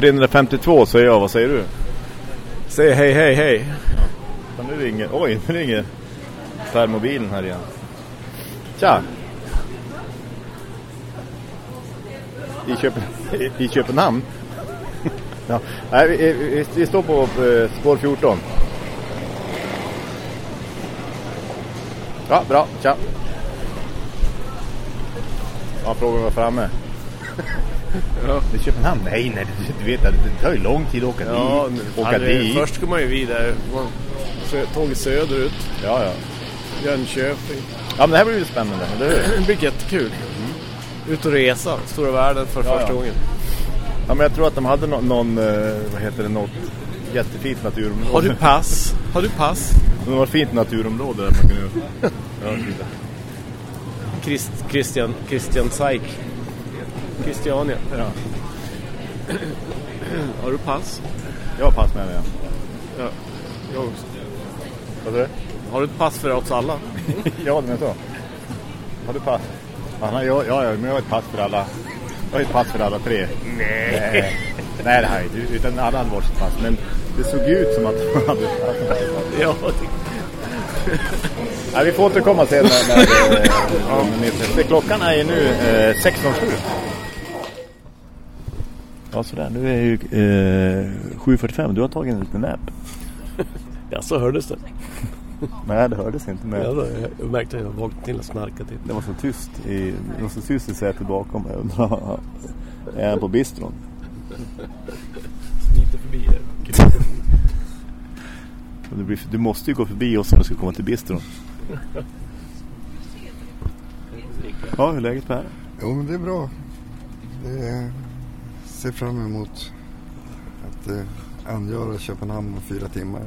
352 säger jag, vad säger du? Säg hej hej hej. Ja, nu ringer, oj nu ringer Per-mobilen här igen. Tja! I, Köpen, i, i Köpenhamn? ja, nej, vi, vi, vi står på eh, spår 14. Ja, bra, tja! Ja, frågan var framme. Ja. Det är Köpenhamn? Nej, nej, du, vet att det tar ju lång tid att åka Ja, dit. Åka ja, det- dit. Först ska man ju vidare. Man, tåget söderut. Ja, ja. Jönköping. Ja, men det här blir ju spännande, eller hur? Det blir jättekul. Ut och resa. Stora världen för Ja, första ja. gången. Ja, men jag tror att de hade nå- någon, eh, vad heter det, något jättefint naturområde. Har du pass? Har du pass? Det var ett fint naturområde där man kunde... Ja, Christian, Christian Zeik. Christiania. ja. Har du pass? Jag har pass med mig, ja. Ja. Jag också. Vad du? Har du ett pass för oss alla? ja, men så. Har du pass? Ja, ja, ja, men jag har ett pass för alla. Jag har ett pass för alla tre. Nej. Nej, Nej det är inte, utan alla hade varsitt pass. Men det såg ut som att de hade pass. Ja, Nej, vi får återkomma sen när, när, eh, ja, ni ses. Klockan är ju nu eh, 16.07. Ja, sådär. Nu är ju eh, 7.45. Du har tagit en liten nap. ja så hördes det. Nej, det hördes inte. Men Ja, då, jag märkte att jag vaknade till och snarkade till. det var så tyst i, det var så tyst i sätet bakom mig. Undrar, Är han på bistron? Smiter förbi er. Du, blir, du måste ju gå förbi oss om du ska komma till bistron. Ja, hur är läget Per? Jo, men det är bra. Det är, ser fram emot att eh, angöra Köpenhamn om fyra timmar.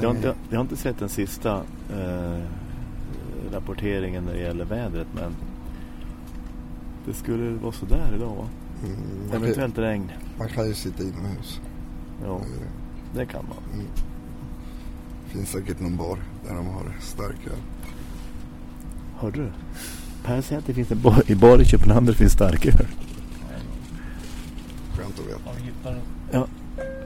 Jag har, inte, jag har inte sett den sista eh, rapporteringen när det gäller vädret men det skulle vara sådär idag va? Mm, kan, Eventuellt regn. man kan ju sitta inomhus. Ja, Eh, det kan man. finns säkert någon bar där de har starköl. Hörde du? Per säger att det finns en bar i, bar i Köpenhamn där det finns starköl. Skönt att veta. Ja,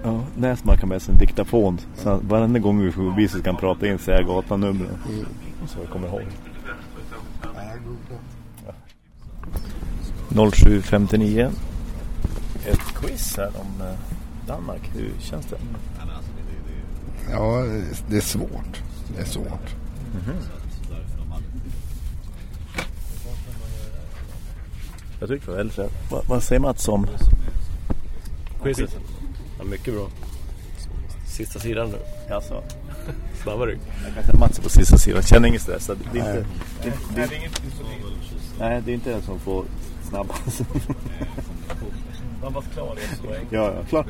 ja Näsman kan med sig en diktafon. Så varenda gång vi får förbi så kan prata in säga gatanumren. Mm. Så jag kommer ihåg. Ja, googla. 0759. Ett quiz här om eh, Danmark. Hur känns det? Ja, det är svårt. Det är svårt. Jag tycker det var väldigt rätt. Vad, vad säger Mats om Quizet. Ja, mycket bra. Sista sidan nu. Alltså, Snabbare. jag kan säga Mats är på sista sidan. Känner ingen stress. Det, det är inte, Nej. det, det, nej, det är inte den som får snabbast. Man var klar i en poäng. ja, ja, klart.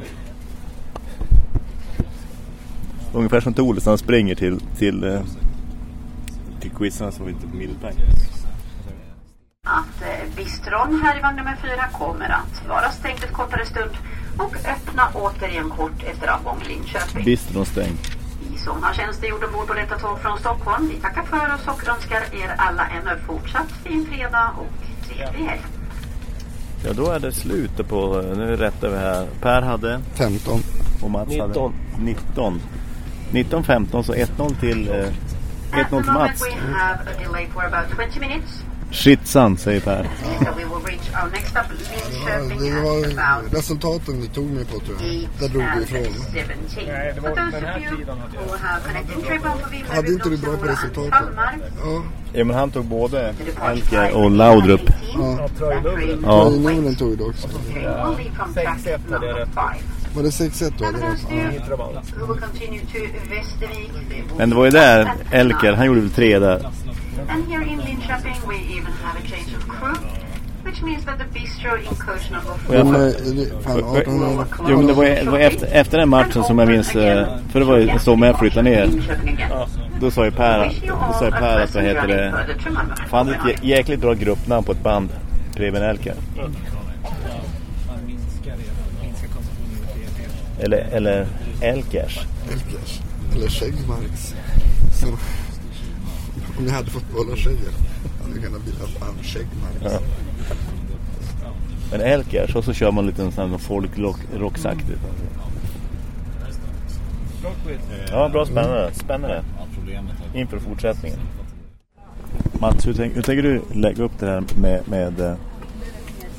Ungefär som Toles när han springer till, till, eh, till quizen så vi inte medelpoäng. att eh, bistron här i vagn nummer fyra kommer att vara stängd ett kortare stund och öppna återigen kort efter avgång Linköping. Bistron stängd. Vi som har tjänstgjort ombord på detta tåg från Stockholm, vi tackar för oss och önskar er alla en fortsatt fin fredag och trevlig helg. Ja, då är det slutet på, nu är det rätt över här. Per hade 15. och Mats 19. hade 19. 19-15 så 1-0 till, eh, 1-0 At the till Mats. we have a delay for about 20 minutes. Shitsan säger Per. So we will reach our next stop, Ja, Linköping, det var resultaten du tog mig på tror jag. 8 Där drog du ifrån. 17. For those of you who have connected trip on for Hade inte du bra på resultaten? Ja, Ja men han tog både Elker och Laudrup. ja. Ja. Tröjnumren tog du också. Var det 6-1 då? Ja. Men det var ju där Elker, han gjorde väl tre där. And here in Linköping we even have a change of crew. Which means that the bistro in Coach number Och jag Men, fa- är det, fan, 1800. Jo men det var, det var efter, efter den matchen som jag minns, eh, för det var ju så med jag flyttade ner. Då sa ju Per, då sa ju Per att vad heter det, fan det är ett jä- jäkligt bra gruppnamn på ett band. Preben Elker. Eller, eller Elkers. Elkers. Eller Skäggmarks. Om jag hade fått behålla skägget hade jag kunnat bli fan Skäggmarks. Ja. Men Elkers och så kör man lite sån här folkrocksaktigt. Ja, bra spännande. Spännande. Inför fortsättningen. Mats, hur, tänk, hur tänker du lägga upp det här med, med eh,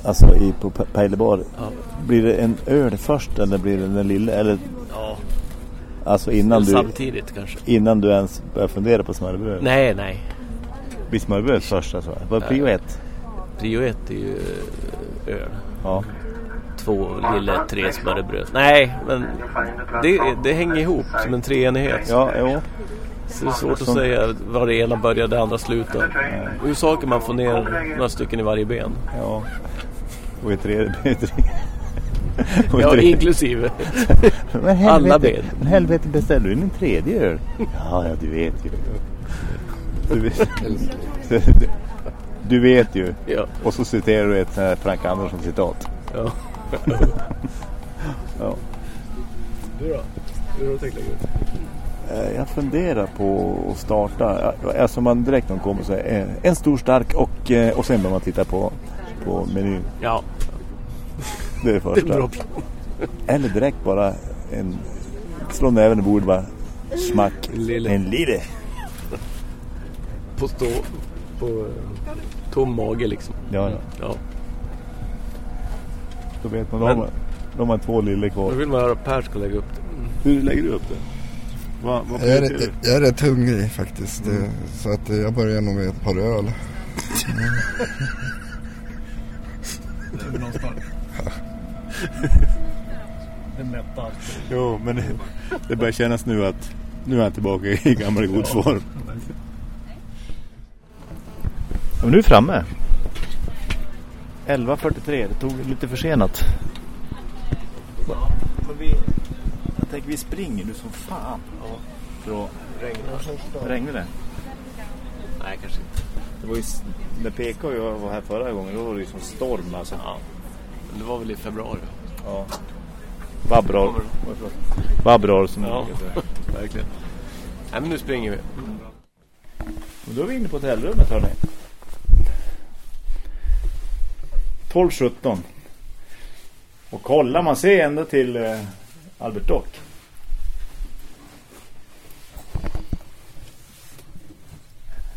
alltså i, på Pe- Pejlebar? Ja. Blir det en öl först eller blir det den lilla? Eller Ja, alltså innan du, samtidigt kanske. innan du ens börjar fundera på smörrebröd? Nej, nej. Blir smörrebröd först alltså? Vad är prio ett? Prio ett är ju eh, öl. Ja. Två lille, tre smörrebröd. Nej, men det, det hänger ihop som en treenighet. Ja, jo. Så det är svårt att säga var det ena börjar det andra slutar. Huvudsaken man får ner några stycken i varje ben. Ja. Och i tredje... och i Ja, inklusive. Men helvete, alla ben. Men helvete, beställer du en tredje öl? Ja, ja, du vet ju. Du vet, du, du vet ju. Ja, Och så citerar du ett här Frank Andersson-citat. ja. Ja. Du då? Hur har du tänkt lägga upp? Eh, Jag funderar på att starta, alltså man direkt när man kommer så här, eh, en stor stark och, eh, och sen börjar man titta på, på menyn. Ja, Det är det det är första. en bra plan. Eller direkt bara en, slå näven i bordet bara, smack, En lille. en lille. På stå... På tom mage liksom. Ja, ja. Ja. Då vet man, då Men- har man, då har man två lille Då kvar. vill man höra Per ska lägga upp det. Hur lägger du upp det? Vad, vad Jag är, rätt- du? jag är rätt hungrig faktiskt. eh, Så att jag börjar nog med ett par öl. Jo, men det, det börjar kännas nu att nu är jag tillbaka i gammal god form. Ja, men nu är vi framme. 11.43, det tog lite försenat. Men vi, jag tänker vi springer nu som fan. För att Regnar. regna det. Nej, kanske inte. Det var ju, när PK och jag var här förra gången, då var det ju som storm alltså. Ja. Det var väl i februari? Ja. Vabrar. Vabrar som Ja. säga. Verkligen. Nej, men nu springer vi. Och då är vi inne på hotellrummet hörni. 12.17. Och kolla, man ser ända till eh, Albert Dock.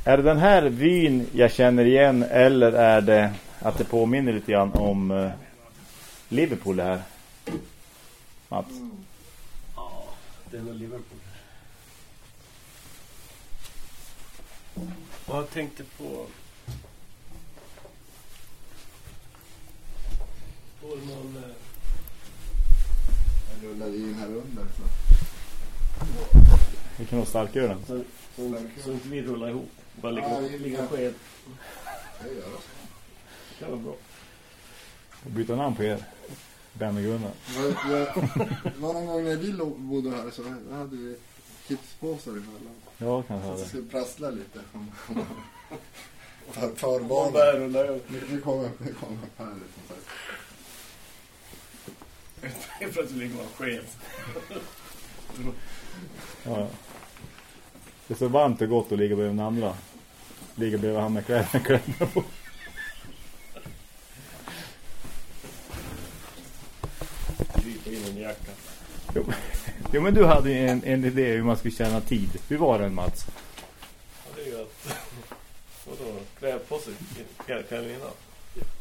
Är det den här vyn jag känner igen eller är det att det påminner lite grann om eh, Liverpool det här? Mats? Ja, det är nog Liverpool. Och jag tänkte på... Eh, Jag rullar in här under. Så. Vi kan ha starkölen. Så, så, så inte vi rullar ihop. Bara ligga, Ja, ligga sked. Det gör jag. Det kan vara bra. Och byta namn på er. Ben och Gunnar. Var, var, var någon gång när vi bodde här så hade vi chipspåsar emellan. Ja, kanske Så det skulle prassla lite. För, förvarning. Jag. Nu kommer nu kommer Per liksom så här. För att du ligger man sked. Ja. Det är så varmt och gott att ligga bredvid den andra. Ligga bredvid han med kläderna på. Krypa in i en jacka. Jo. jo, men du hade ju en, en idé hur man skulle tjäna tid. Hur var den Mats? Ja, det är ju att... Vadå? Klä på sig kvällen innan.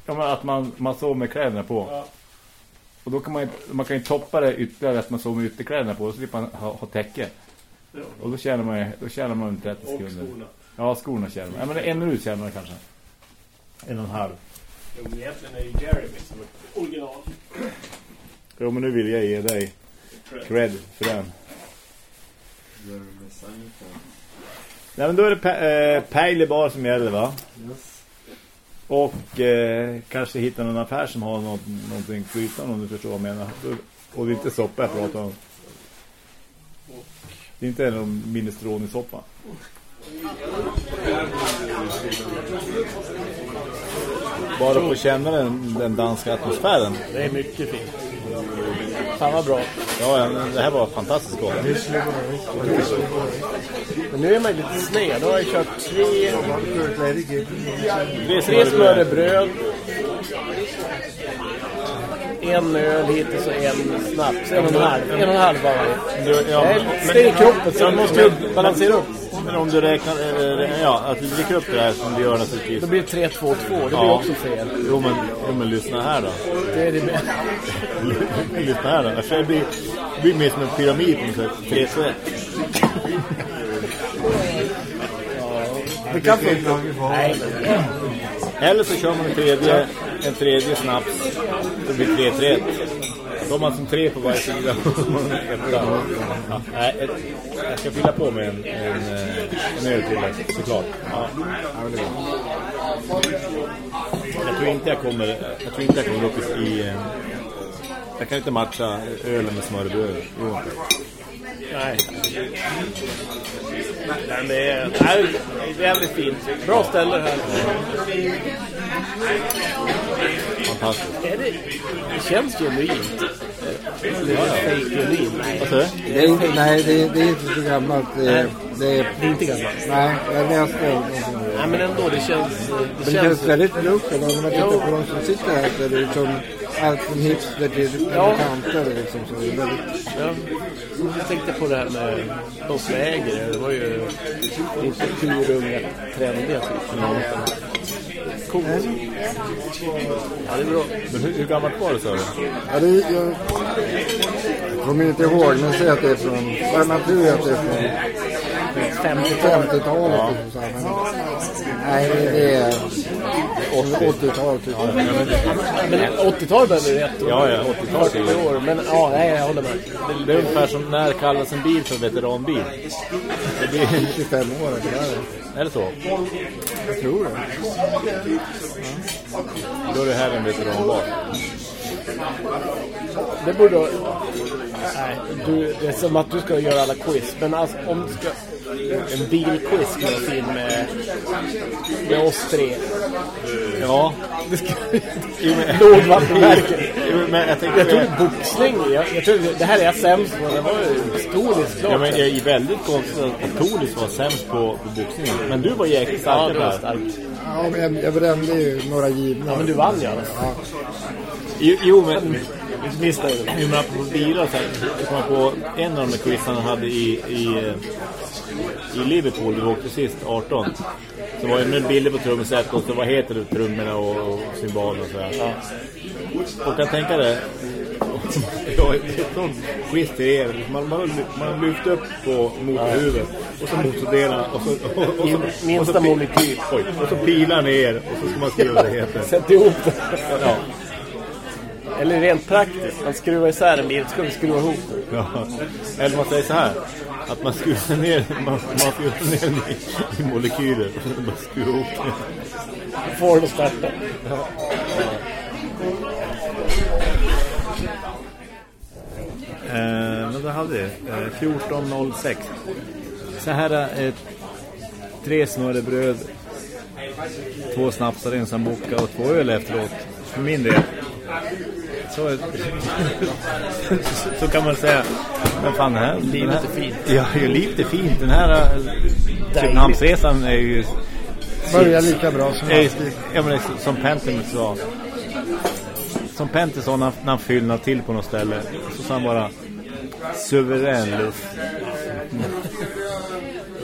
Ja, men att man, man sov med kläderna på. Ja. Och då kan man, ju- man kan ju toppa det ytterligare att man sov med ytterkläderna på. Och så slipper man ha, ha täcke. Ja. Och då tjänar man, då tjänar man 30 Och sekunder. skorna. Ja, skorna tjänar man. Ja, men en minut tjänar man kanske. En och en halv. Jo, men egentligen är ju Jeremy som är original. Jo, men nu vill jag ge dig cred för den. Nej, men då är det eh, Pejlebar som gäller va? Yes. Och eh, kanske hitta någon affär som har något, någonting flytande om du förstår vad jag menar. Och det är inte soppa jag pratar om. Det är inte någon minestrone-soppa. Bara få känna den, den danska atmosfären. Det är mycket fint. Fan vad bra. Ja, men det här var fantastiskt gott. Men nu är man lite sned. Då har jag kört tre, Tre smörrebröd. en öl hittills och en snaps. En och en halv. En och en halv bara. Det är kroppen så man måste ju balansera upp. Men om du räknar, eh, ja, att du dricker upp det här som du gör naturligtvis. Då blir det 3-2-2. Det blir Ja. också fel. Jo men, jo, men lyssna här då. Det är det med. lyssna här då. Alltså, det, blir, det blir mer som en pyramid på något sätt. 3 2 1 Det kan funka. Nej, Eller så kör man en tredje, en tredje snaps. Det blir 3 då har man som tre på varje sida. Ja, nej, jag ska fylla på med en, en, eh, en öl till det, såklart. Ja. Jag tror inte jag kommer, jag tror inte jag kommer upp i... Eh, jag kan inte matcha ölen med smörrebröd. Nej. Men det är, nej, det är jävligt fint. Bra ställe här. Fantastiskt. Är det, det känns genuint. Är det fake genuint? Nej, Vad sa du? Det är inte, nej, det är, det är inte så gammalt. Det är, det är, det är inte gammalt. nej, jag läste någonting om det. Nej, men ändå, det känns... Det Men det känns känns väldigt lugnt. Om man tittar på de som sitter här så är det liksom allt från hipster till Ja. kanter. Liksom, så det är väldigt, Ja, jag tänkte på det här med de som äger det. Det var ju inte hur unga trendiga typ. Coolt. Ja, det är bra. Men hur, hur gammalt var det sa du? ja, det är, jag, jag kommer inte ihåg, men säg att det är från, vad tror att det är från 50-tal. 50-talet. Ja. Så här, men, nej, det är 80-talet. Typ. Men 80-talet behöver du rätt. Ja, ja, 80-talet. 40 år. Men ja, nej, jag håller med. Det, det är ungefär som när kallas en bil för veteranbil. Det blir, 25 år. Det är, det. är det så? jag tror det. Då är det här en veteranbar. Det borde... Nej, du, det är som att du ska göra alla quiz. Men alltså, om du ska... En bilquiz vara fin med, med oss tre. Ja. Det ska... Lågvattenmärken. Men jag tänkte... Jag tror boxning, jag, jag tror det här är jag sämst på. Det var ju historiskt klart. Ja, men jag är väldigt konstigt att Tonis var sämst på, på boxningen. Men du var jäkligt Ja, stark där. starkt. Ja, men jag, jag brände ju några givna. Ja, men du vann ju. Jo, jo men... Missnöjd. Jo, men apropå bilar så här, jag kommer på en av de quizen han hade i, i, eh, i Liverpool, vi åkte sist, 18. Så var det en bild på trumset och så vad heter det, trummorna och, och symboler och sådär. Ja. Och kan tänka det, ja, ett sånt quiz till er, man, man, man lyfter upp på motorhuvudet och så motordelar och så, och, och, så, Minsta och så, molekyl. och så pilar ner och så ska man skriva vad det heter. Sätt ihop det. Ja. Eller rent praktiskt, man skruvar isär en bil, ska vi skruva ihop den. Ja. Eller man säger så här att man skruvar ner man, man skruvar ner den i, i molekyler och så bara skruvar ihop det. Får den att starta. Eh, men vad hade vi? Eh, 14.06 Så här är ett tre smörrebröd två snapsar, en sambuca och två öl efteråt för min del så, så kan man säga. Men fan här Livet är fint. Ja, ju livet är fint. Den här eh, Köpenhamnsresan är ju Börjar lika bra som är, ja, men det är som Pentiment sa som Pente sa när, när han fyllnade till på något ställe så sa han bara suverän luft.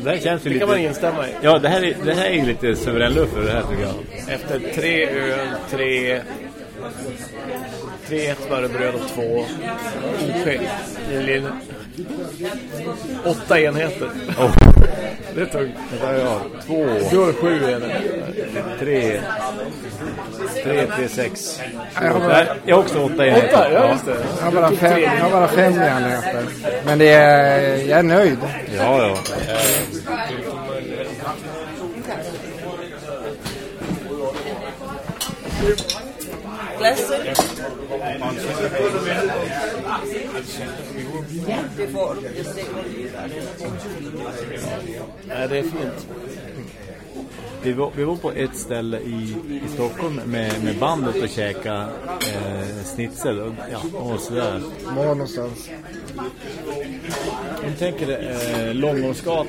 Det här känns ju Det kan man lite instämma i. Ja, det här är, det här är lite suverän luft för det här tycker jag. Efter tre öl, tre... Tre ett smörrebröd och två. Eller åtta enheter. oh, Det är tungt. Det där är jag Två, Du har sju enheter. tre Tre, tre, sex Jag har bara, Jag har också åtta enheter Åtta, ja just det. jag har bara fem, jag har bara fem enheter. Men det är, jag är nöjd. Ja, ja Får du. Det. Nej, är fint. Vi var, vi var på ett ställe i, i Stockholm med, med bandet och käka eh, snitsel och, ja, och sådär. Var någonstans. Du tänker eh, Långholmsgatan.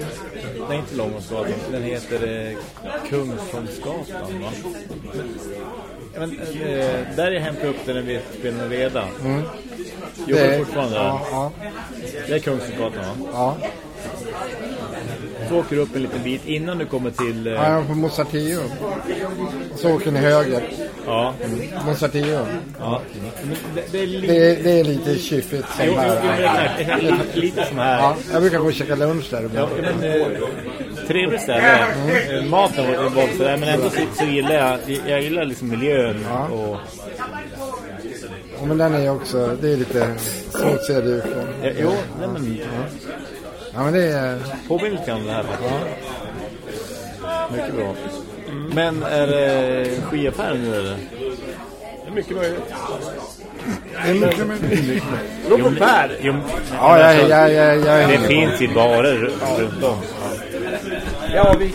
Nej, inte Långholmsgatan. Den heter eh, Kungsholmsgatan, va? Men, eh, där jag hämtade upp den när vi spelade Veda. Mm. Jobbar Det- fortfarande. Ja, ja, Det är Kungsgatan va? ja. Så åker du upp en liten bit innan du kommer till... Eh, ja är på Mozarteum. Så åker ni höger. ja. Mozarteum. ja. Men det, det är lite... Det, är- det är lite kyffigt Jo, jo, jo. Lite som här. Ja, jag brukar gå och käka lunch där Ja, men, eh, trevligt ställe. Eh, Maten var, var sådär, men ändå så, så gillar jag, jag gillar liksom miljön. Ja. Och, Ja, men den är också, det är lite svårt att se det utifrån. ja, jo, nej, men Ja, men det är, påminner lite om det här faktiskt. Mycket bra. Men är det skiaffär nu eller? Det är mycket möjligt. det är mycket med Robert Per! Jo, Ja, jag, jag, jag, jag det finns i barer ru- runt om. Ja, vi...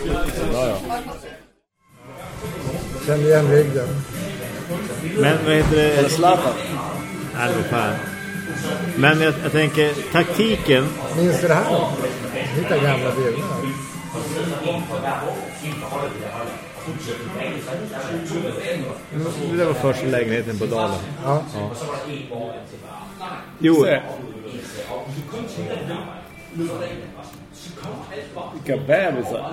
kände igen ryggen. Men vad heter det? Zlatan. Nej, det var fan. Men jag, jag tänker, taktiken. Minns du det här? Hitta gamla bilder. Det där var första lägenheten på Dalen. Ja. Jo, Se. Vilka bebisar.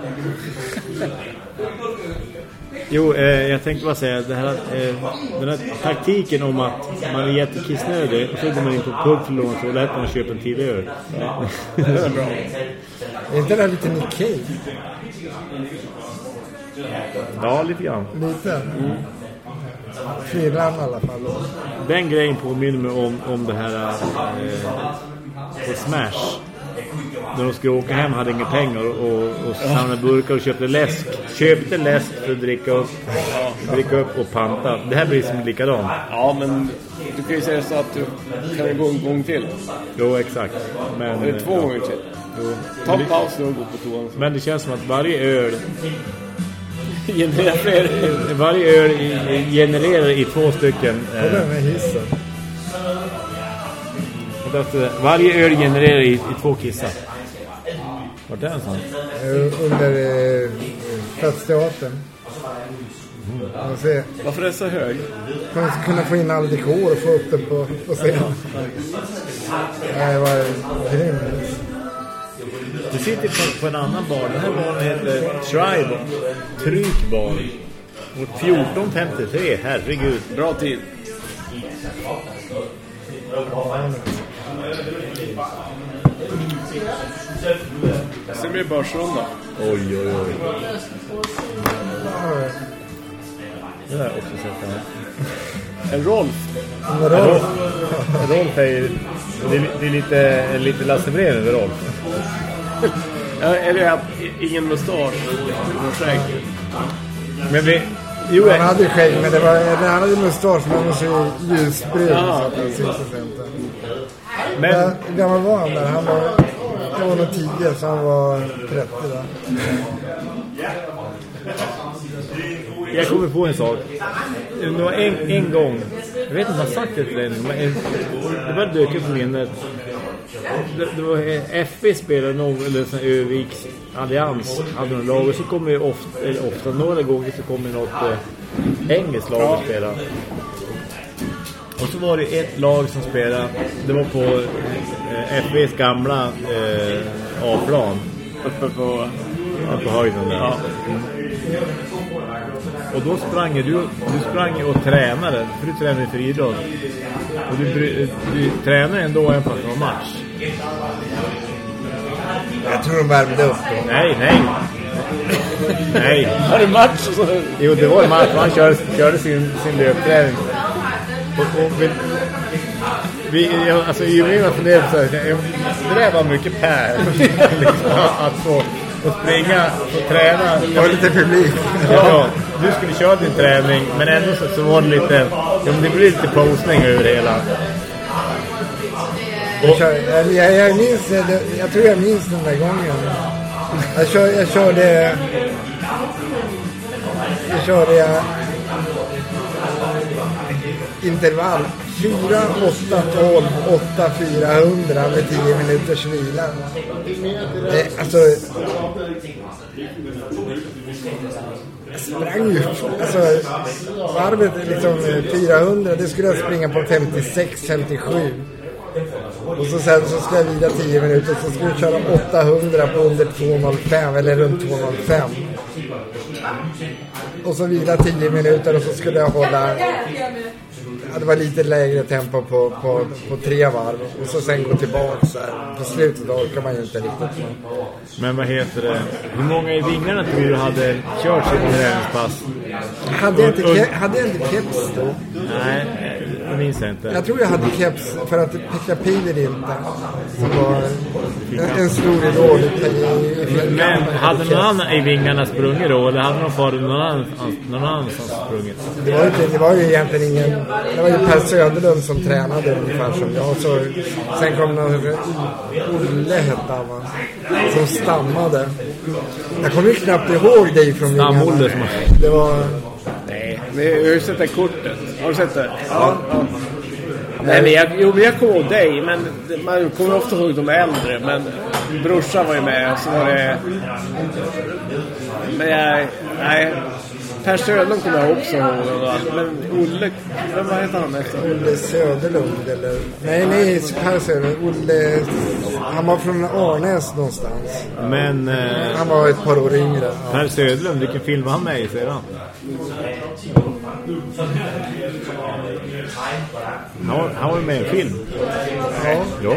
Jo, eh, jag tänkte bara säga det här, eh, den här taktiken om att man är jättekissnödig och så går man in på pub för lån lät man köpa en till öl. Det är bra. Är inte det där lite Nick Cave? Ja, lite grann. Lite? Frillan i alla fall. Den grejen påminner mig om, om det här eh, på Smash. När de skulle åka hem hade inga pengar och, och samlade burkar och köpte läsk. Köpte läsk för att dricka upp, dricka upp och panta. Det här blir som likadant. Ja, men du kan ju säga så att du kan gå en gång till. Jo, exakt. Men, Eller två ja. gånger till. Jo. Ta en paus och gå på toan. Men det känns som att varje öl Generera fler. varje öl genererar i två stycken eh, Kolla med hissen. vänta efter- varje öl genererar i, i två kissar. Vart är den? Eh, Under eh, Stadsteatern. Man ser. Varför är det så hög? Man ska kunna få in all dekor och få upp den på, på scenen. Nej, det var grymt. Du sitter på, på en annan bar. Den här baren heter Tribe. Trykbar. Mot 14.53. Herregud. Bra tid. Sen blir det börsrunda. Oj, oj, oj. Det har jag också sett. här. En Rolf. Rolf, Rolf är ju... Det är, det är lite, lite Lasse Breen över Rolf. Ja, Eller att ingen mustasch. Någon skägg. Men vi... Jo, han hade skägg, men det var, han hade mustasch, men han var så ljusbrun Ja. så att han syntes inte. men... Hur gammal var han där? Han var, jag var nog 10, så han var 30 där. Jag kommer på en sak. Det var en, en gång, jag vet inte om jag har sagt det till dig, men en, det bara dök upp i minnet. Det, det var FB spelade någon, eller sån Öviks allians hade någon lag och så kommer ju ofta, eller ofta några gånger så kommer något eh, engelskt lag att spela. Och så var det ett lag som spelade, det var på eh, FBs gamla eh, A-plan. Uppe på... Ja, på höjden där. Ja. Och då sprang du, du sprang och tränade, för du tränade för idrott. Och du, du, du tränade ändå även fast det var match. Jag tror de värmde upp då. Nej, nej. Nej. Har du match? Så... Jo, det var en match. Han körde, körde sin, sin löpträning. Och, och vi, jag- alltså, ju mer man funderar på det där var mycket Per. liksom, att få att springa och träna. Det var lite publik. Ja, du skulle köra din träning men ändå så, så var det lite ja, det blir lite posning över hela. Jag, kör, jag, jag, jag minns, jag tror jag minns den där gången. Jag, kör, jag körde... Jag körde intervall 4, 8, 12, 8, 400 med 10 minuters vila. Det, alltså... Jag sprang ju. Alltså, varvet är liksom eh, 400. Det skulle jag springa på 56, 57. Och så sen så ska jag vila 10 minuter. Så ska jag köra 800 på under 2.05 eller runt 2.05. Och så vila 10 minuter och så skulle jag hålla Ja, det var lite lägre tempo på, på, på tre varv. Och så sen gå tillbaka så här. På slutet orkar man ju inte riktigt. Men vad heter det? Hur många i vingarna tror du hade kört sitt träningspass? Hade jag inte, ke- hade jag inte keps då? Nej, det minns jag inte. Jag tror jag hade keps för att Pekka Piler inte. Som var en, en stor idol i, i, i Men hade någon annan i vingarna sprungit då? Eller hade någon farit någon annanstans, någon annanstans sprungit? Det var, inte, det var ju egentligen ingen... Det var ju Per Söderlund som tränade ungefär som jag. Så, sen kom någon... Olle hette han va? Som stammade. Jag kommer ju knappt ihåg dig från Stam-Olle som Det var... Men jag har ju sett det kortet. Har du sett det? Ja. ja. Nej, men jag, jo, men jag kommer ihåg dig, men man kommer ofta ihåg de äldre. Men brorsan var ju med, så var det... Men jag... Nej. Per Söderlund kommer jag också ihåg. Men Olle... Vem var heter han efter? Olle Söderlund eller? Nej, nej, Per Söderlund. Olle... Han var från Arnäs någonstans. Men eh, Han var ett par år yngre. Ja. Per Söderlund, vilken film var han med i sedan? Han han var med i en film. Ja, Ja.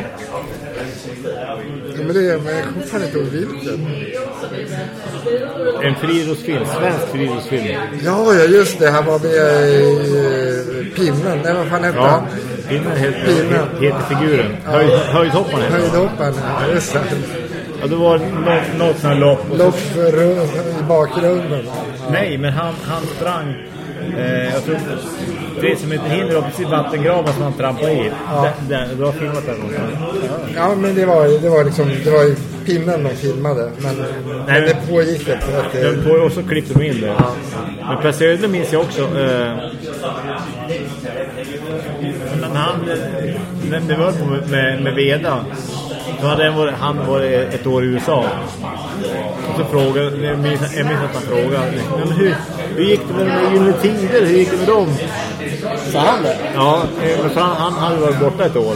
men, det, men jag kommer fan inte ihåg vilken. En friidrottsfilm, svensk friidrottsfilm. Ja, ja, just det. Han var med i eh, Pinnen. Nej, vad fan hette Ja, han? filmen heter, Pinnen. heter figuren. Höjd, höjdhopparen heter han. Höjdhopparen. Ja, just det. Ja, det var något, något sånt här lopp. så- Lopp för, i bakgrunden. Nej, men han, han sprang... Eh, jag tror det som heter hinder var precis vattengravar som han trampade i. Ja. Den, den, du har filmat den någonstans. Ja, men det var, det var liksom, det var ju pinnen de filmade. Men, men det pågick ett. Den på, och så klippte de in det. Men Per Söder minns jag också. Eh, när han, när det var på med, med Veda. Då hade han varit, han varit ett år i USA. Och så frågade, jag minns, jag minns att han frågade. "Ja, Men hur, hur gick det med de Gyllene Tider? Hur gick det med dem? Sa han det? Ja, för han, han hade varit borta ett år.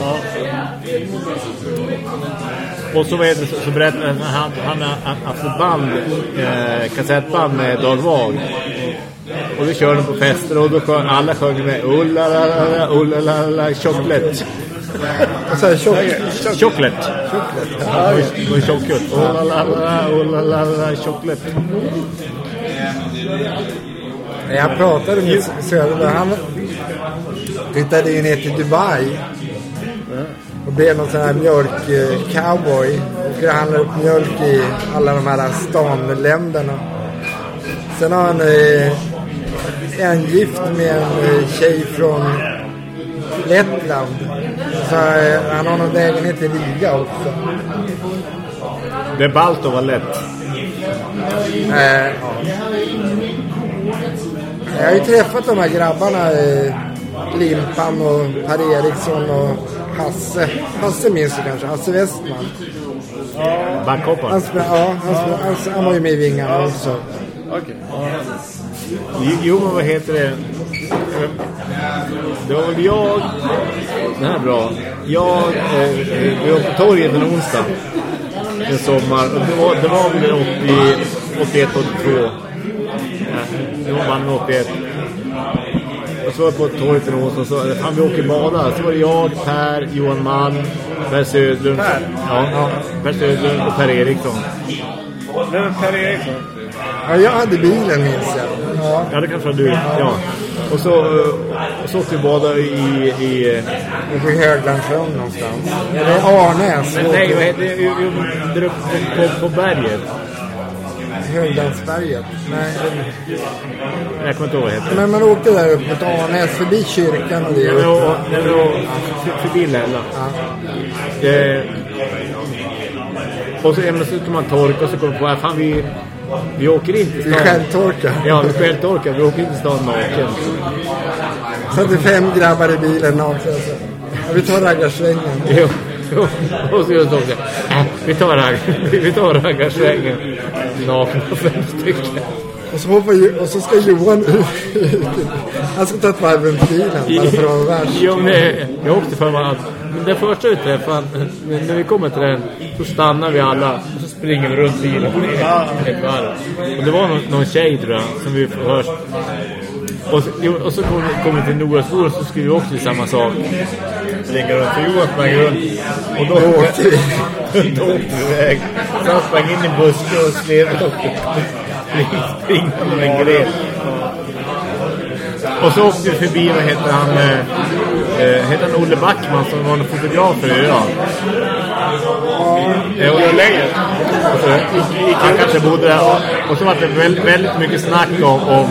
Och så, vet, så, berättade han att han, han haft band, eh, kassettband med Dag Wag. Och vi körde på fester och då sjöng, alla sjöng med Ulla la la la, Ulla la la, chocolate. Och så här tjock. Chocolate. Ja, det var. Ulla la la, Chocolate. Jag pratade med Söderberg. Han flyttade ju ner till Dubai. Och blev någon sån här mjölk-cowboy. Och skulle handla upp mjölk i alla de här stanländerna. Sen har han eh, han gift med en eh, tjej från Lettland. Så eh, han har någon lägenhet i Riga också. Det är ballt att vara lätt. Eh, ja. Jag har ju träffat de här grabbarna. Eh, Limpan och Per Eriksson och Hasse. Hasse minns du kanske? Hasse Westman. Backhopparen. ja, han, han, han var ju med i Vingarna också. Okej. Jo, Jo, men vad heter det? Det var väl jag... Det här är bra. Jag... Eh, vi var på torget en onsdag. En sommar. Och det var, det var väl 80, 81, 82. Ja, det var man 81. Och så var jag på torget en onsdag och så... Fan, vi åker bada. Så var det jag, Per, Johan Malm, Per Södlund. Per? Ja, Per Södlund och Per Eriksson. Vem är Per Eriksson? Ja, jag hade bilen minns jag. Ja. Ja, det kanske var du. Ja. Och så, eh, och så åkte vi båda i... i eh, Uppe i Höglandssjön någonstans. Eller Arnäs. men nej, vad heter det? Jo, jo, uppe på, på berget. Höglandsberget. Nej. Jag kommer inte ihåg det heter. Men man åkte där upp mot Arnäs, förbi kyrkan och det. Ja, och- och- Förbi Lälla. Ja. Eh, och så, så tog man tork och så kom man på att fan, vi, Vi åker in till stan. självtorka. Ja, vi självtorkar. Vi åker in till stan naken. Satt det fem grabbar i bilen. Ja, vi tar raggarsvängen. Jo. Och så just också. Äh, vi tar ragg. Vi tar raggarsvängen. Nakna fem stycken. Och så, hoppar, och så ska Johan ut. Han ska ta ett varv runt bilen bara för att vara värst. Jo, men jag åkte för mig att den första vi träffade, när vi kommer till den, så stannar vi alla och så springer vi runt bilen ett varv. Och det var någon, någon tjej tror jag, som vi först... Och, så- och så kom, kom vi till Noraskor och så skulle vi också samma sak. Springa runt, för Johan sprang runt. Och då åkte vi. då åkte vi iväg. Så han sprang in i busken och slet och springande med en gren. Och så åkte vi förbi, vad heter han? Eh, eh, heter han Olle Backman som var en fotograf för. Och längre. Och så, han kanske bodde där. Och, och så var det väldigt, väldigt mycket snack om, om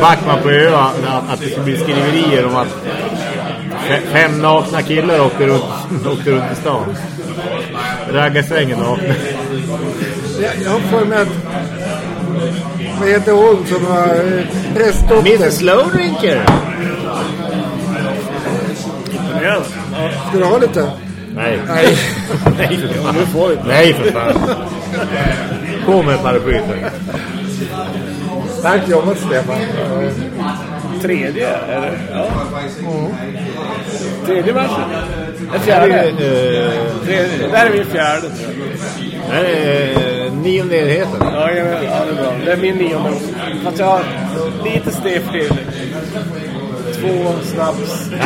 Backman på ÖA. Att, det skulle bli skriverier om att fem nakna killar åkte runt, åkte runt i stan. Raggarsvängen nakna. Jag, jag har för mig att... Vad heter hon som var eh, prästdotter? Slowdrinker! Ska du ha lite? Nej. Nej. Nej för fan. Nej för fan. På med paraplyet. Starkt jobbat Stefan. Tredje, eller? Ja. Tredje versen. Den fjärde. Tredje. Där är min fjärde. Det här är nionde enheten. Ja, ja, ja, det är bra. Det är min nionde också. Fast jag har lite steg till. Två snaps, tre,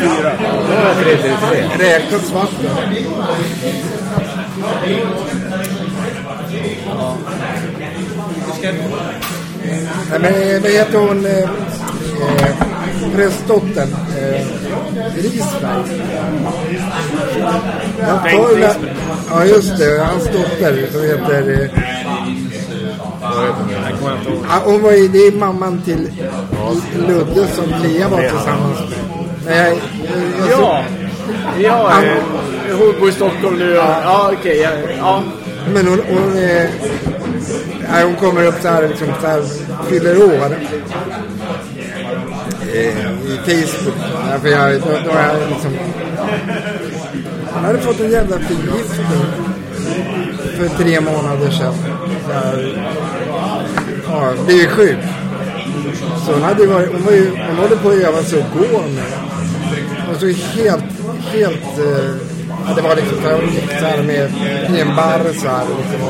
fyra. Ja, tre, tre, tre. Räknat svart då. Nej, men eh, vad heter hon? Eh, eh, prästdottern? Eh, Risberg. Får- Risberg. Ja, just det. Hans dotter som heter... Eh, ja, hon var ju, det är mamman till Ludde som Lea var tillsammans med. Nej, jag, Ja, ja Han- eh, hon bor i Stockholm nu. Ja, ja okej. ja, ja. Men hon, hon, eh, hon kommer upp så här, liksom, så här fyller år. Eh, I Facebook. Ja, för jag, då, då har jag liksom... Han hade fått en jävla förgiftning för tre månader sedan. Där... här, ja, blivit sjuk. Så hon, hade varit, hon, var ju, hon håller på att öva sig att gå nu. Och så helt, helt... Eh, ja, det var liksom så här, så här med i en barr så här. Liksom.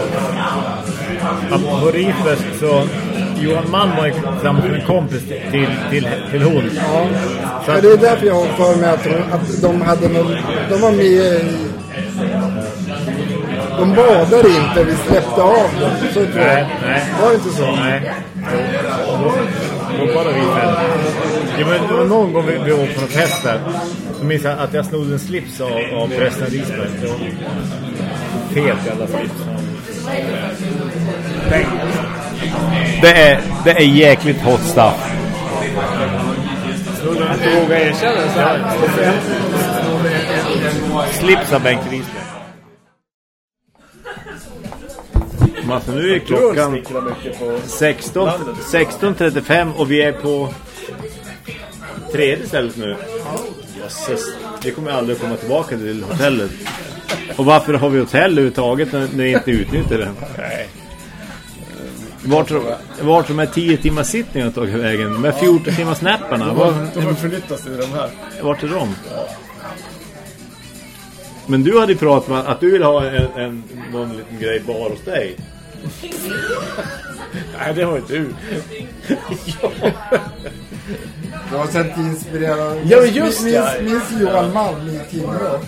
På Rifest så Johan Malm var ju tillsammans med en kompis till, till, till hon. Ja. Så Ja, att, det är därför jag har för mig att de, att de hade någon, De var med i... De badade inte, vi släppte av dem. Så tror jag. Nej. Var det inte så? nej. Då bara vi. Ja, men det var någon gång vi, vi åkte på någon fest där. Så minns jag att jag snodde en slips av, av prästen Risberg. Fet jävla slips. Det är, det är jäkligt hot stuff. Snodde han inte våga erkänna så här. Slips av Bengt Risberg. Alltså, nu är klockan Sticklar mycket på 16 16.35 och vi är på tredje stället nu. Jösses, vi kommer aldrig komma tillbaka till hotellet. Och varför har vi hotell överhuvudtaget när när vi inte utnyttjar det? Nej. Vart, vart de här 10 timmars sittningarna tagit vägen? De här 14 timmars snapparna, var, De får förnyttas till de här. vart är de? Men du hade ju pratat om att du vill ha en, en, någon liten grej bar hos dig. Nej, det har ju du. Jag har sett inspirerad Ja, men just det. minns Johan Malm i Timrå.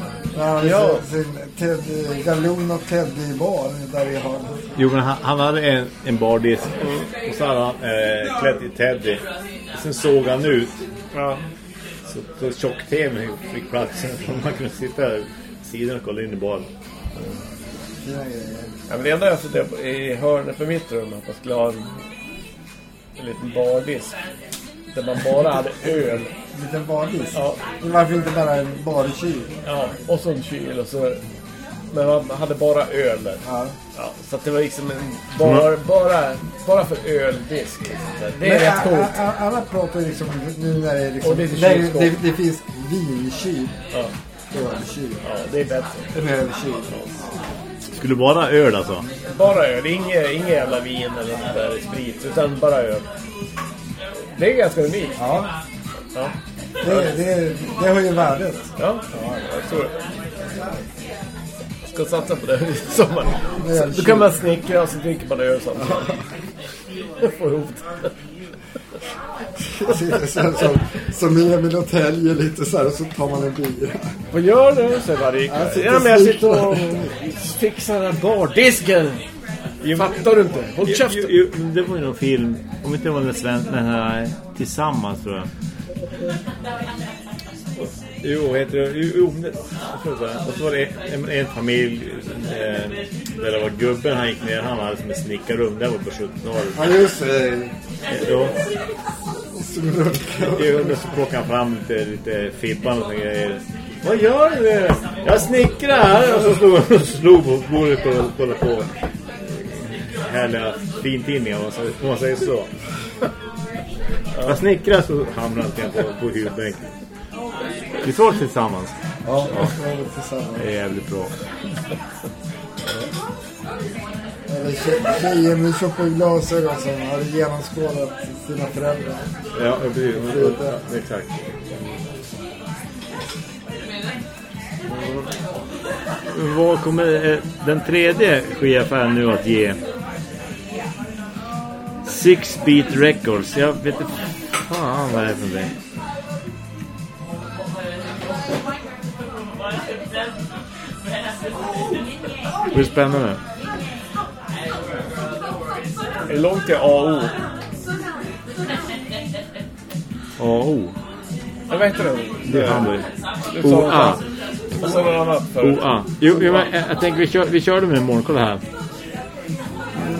Han Ja. ja. sin Ted, Galon och Teddy-bar där i hörnet. Jo, men han, han hade en, en bardisk och så hade han eh, klätt i Teddy. Sen såg han ut. Ja. Så, så tjock-tv fick plats. Så man kunde sitta vid sidan och kolla in i baren. Fina grejer. Ja, men det enda jag funderade på i hörnet för mitt rum att man skulle ha en, en liten bardisk. Där man bara hade öl. En liten bardisk. Ja. Varför inte bara en barkyl? Ja, och så en kyl och så Men man hade bara öl där. Ja. Ja, så att det var liksom en bar, bara, bara för öldisk. Liksom. Det är Men rätt coolt. a- a- Alla pratar liksom nu när det är liksom... Och det är kylskåp. det, det finns vinkyl. Ja, Ölkyl. ja, det är bättre. Ölkyl. Skulle bara öl alltså? Bara öl, inget, inget jävla vin eller sånt där sprit, utan bara öl. Det är ganska unikt. Ja. Ja, Det, det, det har ju värdet. ja, jag tror det. Ska satsa på det i sommar. Då kan man snickra och så dricker man öl samtidigt. Får ihop det. Som, som, som Emil och täljer lite så här och så tar man en bira. Vad gör du? säger Marika. Jag sitter Ja, men jag sitter och fixar bardisken. Fattar du inte? Håll käften. det var ju någon film, om inte det var den svenska, den här Tillsammans tror jag. Jo, heter det? Jo, jag tror det. Och så var det en, en familj eh, där det var gubben, han gick ner, han hade som ett snickarrum, det var på 17-talet. Ja just det. Rullkar. jo, då så plockade han fram lite, lite fibban och grejer. Vad gör du? Jag snickrar! Och så slog han och slog på bordet och kollade på härliga fintidningar, om man säger så. Jag snickrar så hamnar han på, på huvudbänken. Vi såg tillsammans. Ja, det var väl tillsammans. Det är jävligt bra. Tjejen med köper glasögon som hade genomskådat sina föräldrar. Ja, precis. Ja, Exakt. Vad kommer eh, den tredje skiaffären nu att ge? Six Beat Records. Jag vet inte fan vad det är för det. Det är spännande. Är det långt till AO? AO. Jag vet inte. Det är Hamburg. OA. Och så något annat förut. OA. Jo, men jag, jag tänker vi, kör, vi körde med imorgon. Kolla här.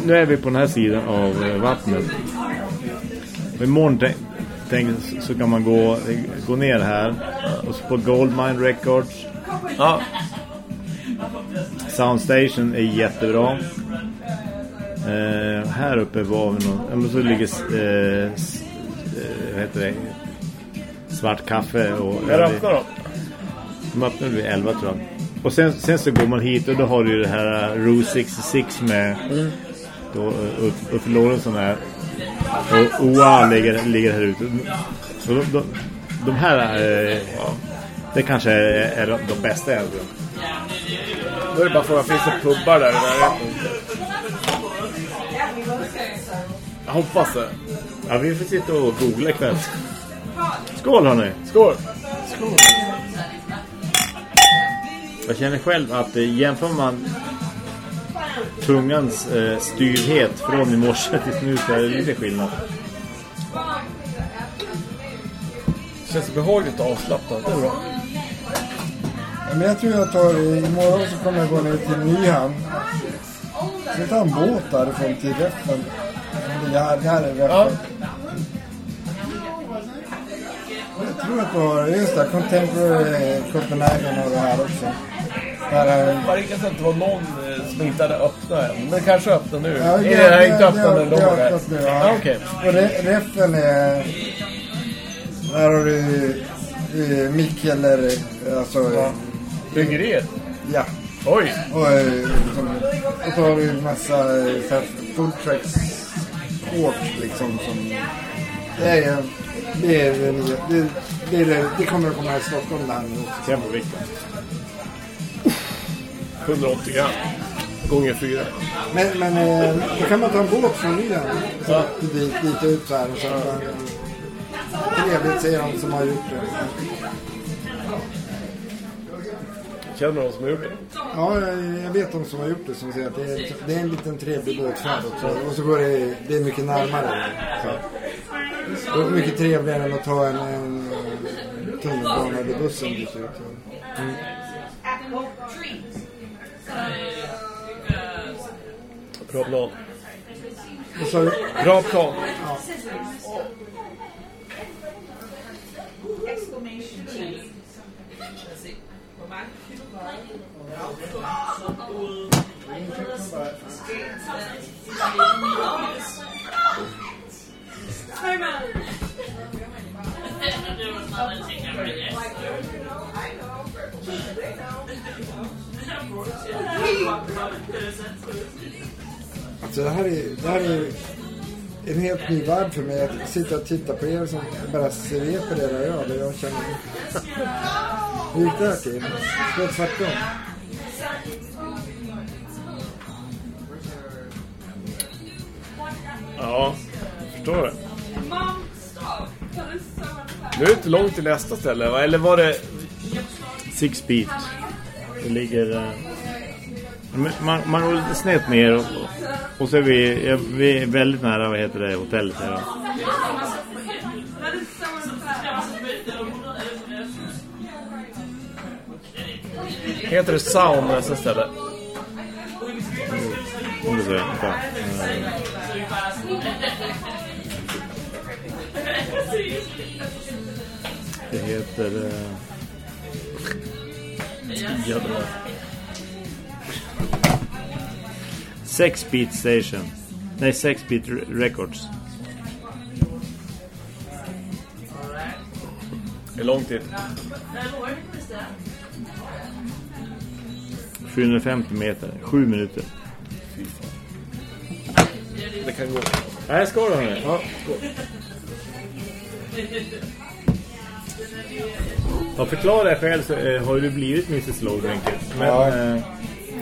Nu är vi på den här sidan av eh, vattnet. Och imorgon tänk, så kan man gå, gå ner här. Och så på Goldmine Records. Ja, Soundstation är jättebra. Eh, här uppe var vi någon... Eller så ligger... Eh, eh, vad heter det? Svart kaffe och... jag öppnar då. De öppnar vid 11 tror jag. Och sen, sen så går man hit och då har du ju det här uh, Rue 66 med då, Ulf- Ulf Lorentzon här. Och OA ligger, ligger här ute. Så de, de, de här, uh, det kanske är, är de, de bästa jag tror. Då är det bara frågan, finns det pubbar där närheten? Jag hoppas det. Ja, vi får sitta och googla ikväll. Skål hörni! Skål! Jag känner själv att eh, jämför man tungans eh, styrhet från i morse till nu så är det lite skillnad. Känns behagligt och avslappnat. Det är bra. Ja, Men jag tror jag tar, imorgon så kommer jag gå ner till Nyhamn. Så jag tar en båt därifrån till Räffen. Det här, det här är Räffen. Ja. Jag tror att du har, just det, Contemporary Copenhagen har det här också. Där är, Det verkar som att det var någon eh, som inte hade öppnat än. Men kanske öppnat nu. Ja, är det- det här det- inte det- öppnat det- en det har öppnat nu, ja. Ja, okej. och re, Räffen är... Där har du eh, Mikkeller, alltså... Bryggeriet? Ja. Oj! Och, eh, liksom, och så har du en massa eh, så här kort liksom som... Det är det, är, det, det, det, är det, det kommer att komma i Stockholm där nu också. Känn på vikten. 180 gram. Gånger fyra. Men, men eh, då kan man ta en båt från Nyland. Så Ja. dit, dit ut så här. Och så, Trevligt säger de som har gjort det. Känner någon som har gjort det? Ja, jag, jag vet de som har gjort det som säger att det är, det är en liten trevlig båtfärd också. Och så går det, det är mycket närmare. Så. Och mycket trevligare än att ta en, en tunnelbana eller bussen dit ut. Bra plan. Och så, Bra plan. Alltså det här är, det här är en helt ny värld för mig. Att sitta och titta på er som bara repererar öl och jag känner... Hur gick det här till? Tvärtom. Ja, jag förstår det. Nu är det inte långt till nästa ställe, va? eller var det... Six Beat. Det ligger... Uh... Man, man går lite snett ner och, och så är vi, ja, vi är väldigt nära, vad heter det, hotellet här. Heter det Sound nästa ställe? Om du säger. Fan. Det heter... eh, Jävlar. Sex Beat Station. Nej, Sex Beat Re- Records. Det är långt dit. 750 meter. Sju minuter. Det kan gå. Nej, skål då hörni. Ja, Ja, förklara dig själv så eh, har du blivit Mrs. Lowdrinker. Men, Ja. eh,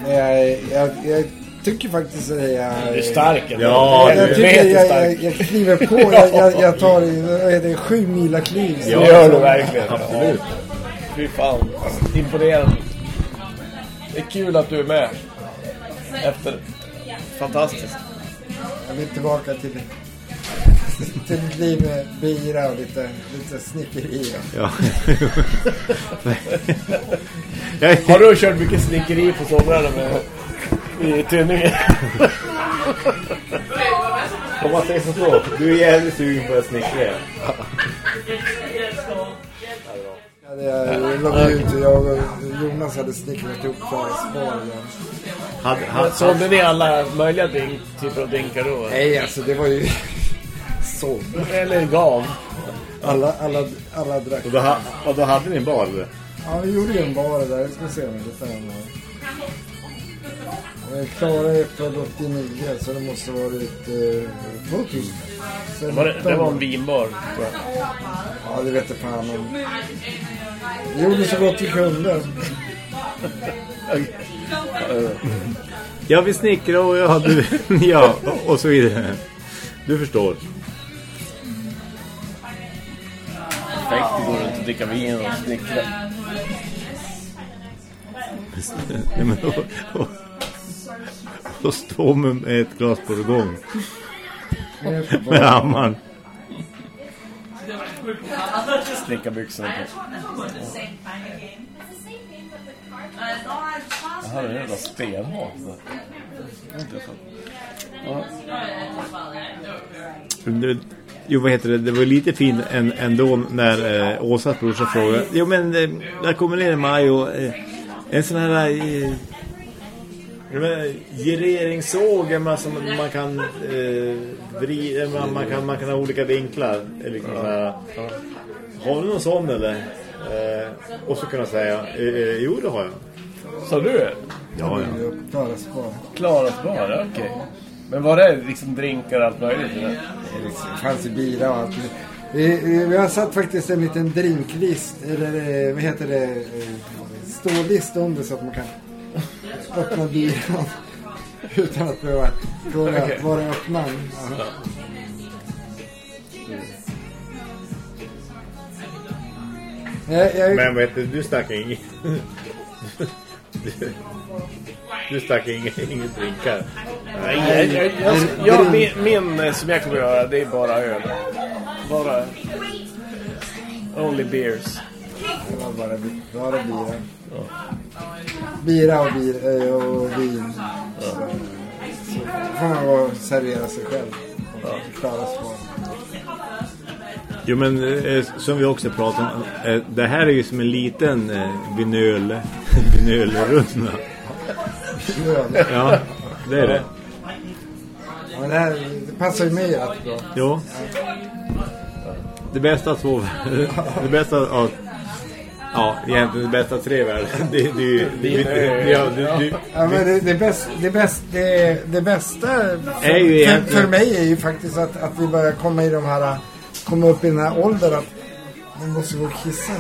Jag, jag, jag tycker faktiskt att jag... du är stark ändå. Ja, jag, jag, du jag, stark. jag, jag kliver på. Jag, jag, jag tar vad är det, sju mila kliv. Det gör du verkligen. Absolut. Fy fan. Imponerande. Det är kul att du är med. Efter. Fantastiskt. Jag vill tillbaka till, till mitt liv med bira och lite, lite snickeri. Ja. jag, Har du kört mycket snickeri på somrarna med i Tynninge? om man säger så, du är jävligt sugen på att snickra. hade jag låg ut och jag och Jonas hade snickrat ihop spåren. Hade, hade, Sålde ni alla möjliga drink, typer av drinkar då? Nej, alltså det var ju så. Eller gav? Alla, alla, alla drack. och, då, ha- och då hade ni en bar eller? Ja, vi gjorde ju en bar där. Jag ska se om det stämmer. Jag klarade född 89 så det måste ha varit eh, 2000. Sen Var det, det var en 19. vinbar, tror jag. Ja, det vet jag fan om. Vi gjorde så gott vi kunde. Jag vill snickra och ja, du, ja, och så vidare. Du förstår. Perfekt, det går runt och dricka vin och snickra. Nej, men, och, och, och stå med ett glas på gång. Med hammaren. Snicka byxorna på. Det är jävla stenhårt. Det- Jo, vad heter det? Det var lite fint än, ändå när eh, Åsas brorsa frågade. Jo, men eh, jag kommer ner i maj och eh, en sån här eh, gireringssåg man, som man kan eh, vrida, man, man, kan, man kan ha olika vinklar. Eller så här. Har du någon sån eller? Eh, och så kunna säga, eh, eh, jo det har jag. Så du är? Ja, ja. Klara spår. Klarat bra, ja, okej. Men var det liksom drinkar och allt möjligt? eller? Det fanns ju bira och allt. Vi, vi, har satt faktiskt en liten drinklist, eller eh, vad heter det, eh, stålist under så att man kan öppna biran utan att behöva fråga Okej. var är öppnaren. Ja. Jag, jag, Men vet du, du stack ingen... Du, stack ingen, ingen drinkar. Nej, jag, jag, jag, jag, min, min eh, som jag kommer göra, det är bara öl. Bara... Only beers. det var bara, bara bira. Bira och, bir, eh, och vin. Så, så får man bara servera sig själv. Och klara spår. Jo men eh, som vi också pratade om, eh, det här är ju som en liten eh, vinyl, vinylrunna. Ja, det är det. Ja, det, här, det passar ju mig rätt bra. Jo. Det bästa två, det bästa av Ja, egentligen det bästa av tre världar. Det, det, det, det, det, ja, det, det, Ja, men det, det, bäst, det, bäst, det, det bästa för, för, för mig är ju faktiskt att, att vi börjar komma i de här komma upp i den här åldern att man måste gå och kissa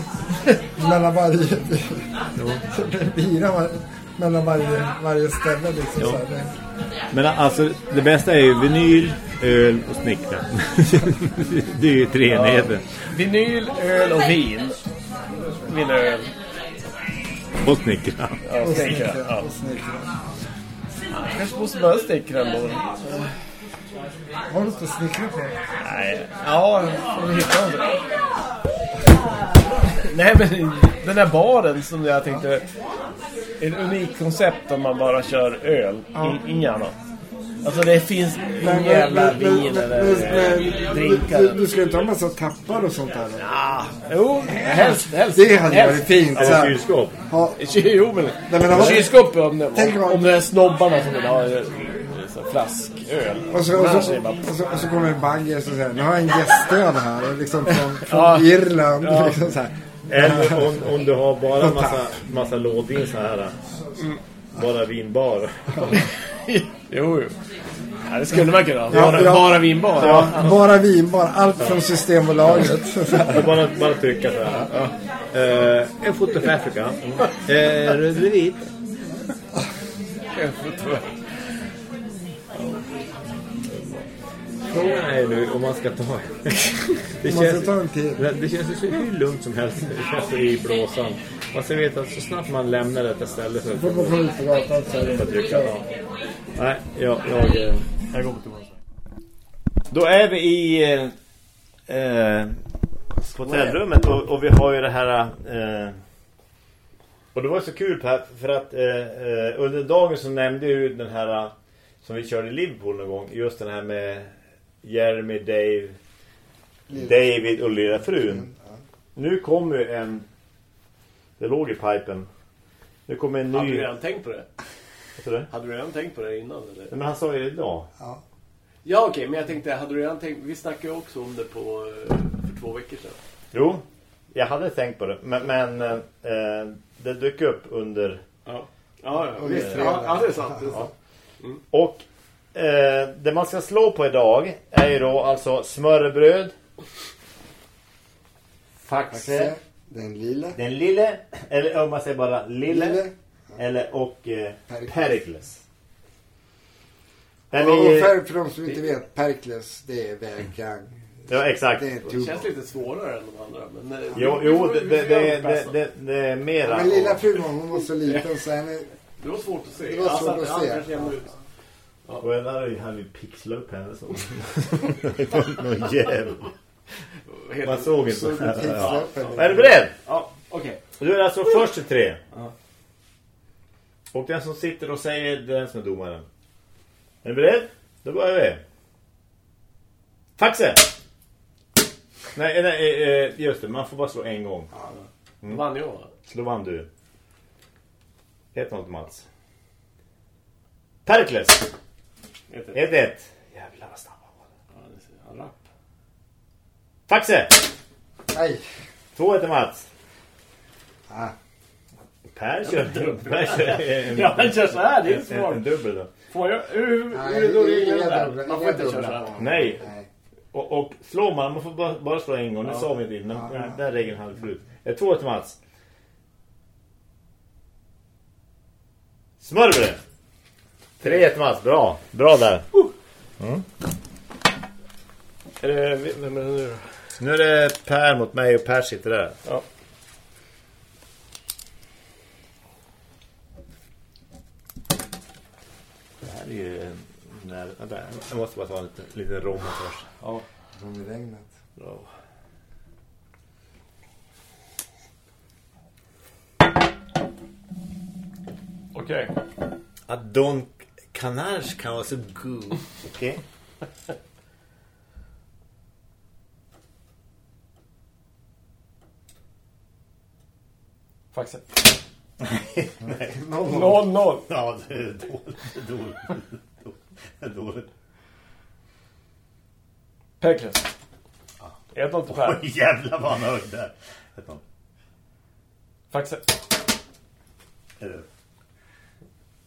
mellan varje bira mellan varje, varje ställe liksom så här. Det- Men alltså, det bästa är ju vinyl, öl och snickra. det är ju treenheten. Vinyl, öl och vin. Vinyl. Och snickra. Ja, och snickra. snickra, Ja. och snickra. Kanske måste börja snickra ändå. Har du inte snickrat på? Nej. Ja, får vi hitta något. Nej men den här baren som jag tänkte ett unikt koncept om man bara kör öl. I, inget annat. Alltså det finns ingen jävla vin eller drinkar. du, du ska inte ha massa tappar och sånt där? Ah, jo, helst, helst. Det hade helst. varit fint. Så Eller här. kylskåp. Ha, Jo, men... Nej, men Kylskåp om, det- om, om det är snobbarna som vill ha eh, flasköl. och, så, och, så, och, så, och så kommer en bagge och så säger nu har jag en gästöl här liksom från, från Ja. Irland. Ja. Liksom så här. Eller om, om du har bara en massa, massa lådvin så här. Bara vinbar. jo, jo. Ja, det skulle man kunna ha. Ja, Bara, ja. bara vinbar. Ja, bara vin, bara allt från Systembolaget. Bara, bara trycka så här. Eh, en foto of Africa. Uh, röd eller vit? Frågan är nu om man ska ta... Det Man ska känns, ta en till. det, känns ju så hur lugnt som helst. Det känns så i blåsan. Man ska veta att så snabbt man lämnar detta ställe så Får man komma ut på gatan så är får det trycka. Ja. Nej, jag... Jag, jag går på toaletten. Då är vi i... Eh, hotellrummet och, och vi har ju det här... Eh, och det var så kul Per, för att eh, eh, under dagen så nämnde ju den här som vi körde i Liverpool någon gång, just den här med Jeremy, Dave, David och lilla frun. Nu kommer en det låg i pipen. Nu kommer en Hade du ny... redan tänkt på det? Det? Hade du redan tänkt på det innan? Eller? Nej, Men han sa ju idag. Ja. Ja okej, men jag tänkte, hade du redan tänkt... Vi snackade ju också om det på, eh, för två veckor sedan. Jo, jag hade tänkt på det. Men, men eh, det dök upp under... Ja, ja, ja, Ja, ja, det är sant. Det är sant. Och eh, det man ska slå på idag är ju då alltså smörrebröd. Faxe. Den lilla. Den lille. Eller om man säger bara lille. Lille. Eller och eh, Perikles. Perikles. Den Ja, och är, för, för de som inte vet, Perkles, det är väggang. ja, exakt. Det Det känns lite svårare än de andra. Men, eh, Jo, jo det, det, det, det, bästa. det, det är mera... Men lilla frun hon var så liten så henne, Det var svårt att se. Det var svårt att ja, se. Ut. Och jag hade ju hade ju pixlat upp henne så. Någon jävel. Man såg inte. såg Ja. pixlat Är du beredd? Ja, okej. Du är alltså först till tre. Ja. Och den som sitter och säger det är den som är domaren. Är du beredd? Då börjar vi. Faxe! Nej, nej, eh, just det. Man får bara slå en gång. Mm. Vann jag? Slå vann du. 1-0 till Mats. Perkles. 1-1. 1-1. Jävlar vad snabb han var. Ja, det. Rapp. Faxe. nej. 2-1 till Mats. Ah, Per kör, per kör en, Ja, han kör så här. Det är en, svårt. en dubbel då. Får jag... Hur, hur, nej, hur dubbla- Man får inte köra så här. Nej. nej. Och, och slår man, man får bara, bara slå en gång. Det Ja. sa vi inte innan. Ja. Men Den regeln hade förut. Ett två till Mats. 3-1 Mats. Bra. Bra där. Är det... Vem är det nu då? Nu är det Per mot mig och Per sitter där. Ja. Det här är ju... När, vänta, jag måste bara ta lite, lite rom först. Ja. De i regnet. Bra. Okej. Att Don Kanske kan vara så god. Okej. Okay. Nej, nej. Noll, noll. Ja, det är dåligt. Dåligt. Dåligt. Perkles. Ja. Ett noll till Per. Oj, jävlar vad han högg där. Ett noll. Faxa.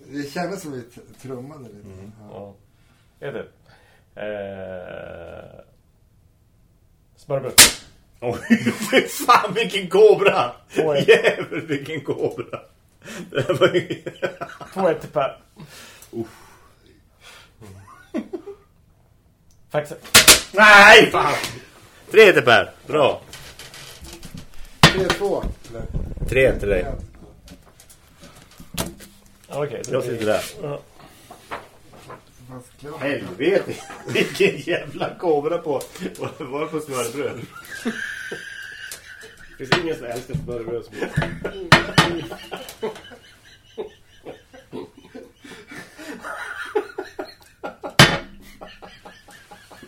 Det? Kändes som vi trummade lite. Ja. Ja. 1-1. Eh... Smörbröd. Oj, fy fan vilken kobra! Jävlar vilken kobra! Det var ju... 2-1 till Per. Faxen. Nej, fan! Tre till Per. Bra. 3-2. eller? Tre till dig. Okej. då Jag sitter där. Ja. Helvete, vilken jävla kobra på... Var på smörbröd? Det finns ingen som älskar smörbröd som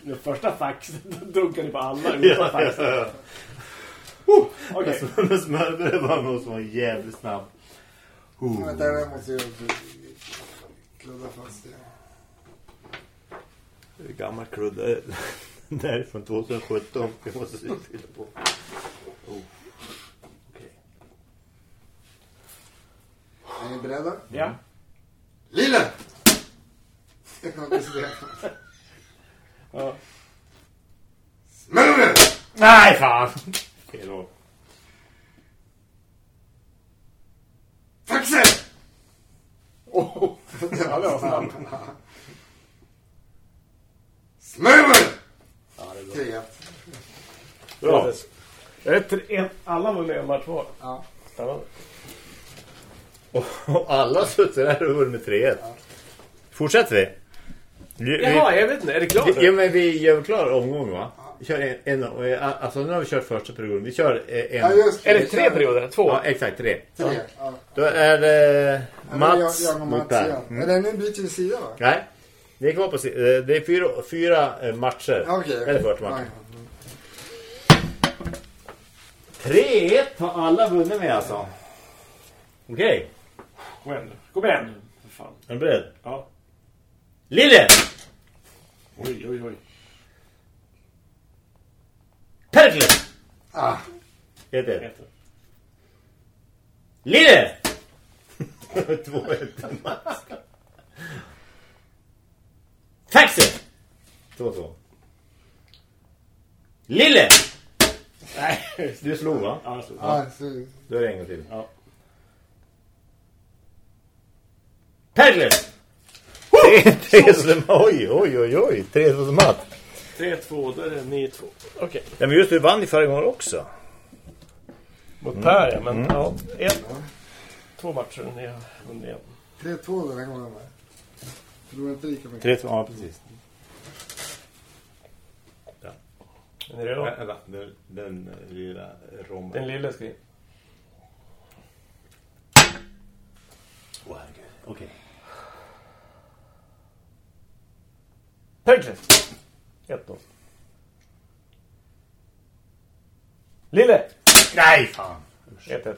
Den första faxen dunkar ni på alla utan Ja, ja, ja. Okej. Men smörbröd var nog som var jävligt snabb. Oh. Vänta, jag måste ju kludda fast det. Det är Gammal krudda. Det här är från 2017. Vi måste fylla på. Oh. Okej. Är ni beredda? Ja. Lille! Ja. Smörbröd! Nej, fan! Fel år. Faxen! Oh. Ja, det var snabbt. Smörbröd! Ja, det är bra. 3-1. Bra. Tre- en- Alla var med en match var. Ja. Spännande. Och alla har suttit där och vunnit med 3-1. Fortsätter vi? vi Jaha, jag vet inte. Är det klart? vi, ja, men vi gör väl klar omgång va? Vi kör en, en, och- alltså nu har vi kört första perioden. Vi kör eh, en. Ja, just Är Vi tre kör perioder? Två? Ja, exakt tre. Tre. Ja. Då är det Ja, Mats jag, jag och mot Mats Per. Mm. Eller nu byter vi sida va? Nej, det är kvar på eh, Det är fyra, fyra eh, matcher. Okej. Eller 40 matcher. Ja, 3-1 har alla vunnit med alltså. Okej, Kom igen. Kom igen nu. Är du beredd? Ja. Lille! Oj, oj, oj. Perkles! Ah, 1-1. Ett. Lille! 2-1 till Mats. Taxi! 2-2. Lille! Nej. Du slog va? Ja, så. ja, så, Då är det en gång till. Ja. Perkles! Tre, tre som oj, oj, oj, oj. Tre som. 3-2, då är det 9-2. Okej. Ja, men just du vann ju förra gången också. Mot Per, ja. Men ja. Ett. Två matcher vunnit igen. 3-2 den här gången va? Förlorar inte lika mycket. 3-2, ja precis. Är ni redo? Vänta, den, den lilla rommen. Den lilla ska in. Åh herregud, okej. Perkles. 1-0. Lille. Nej, fan. 1-1.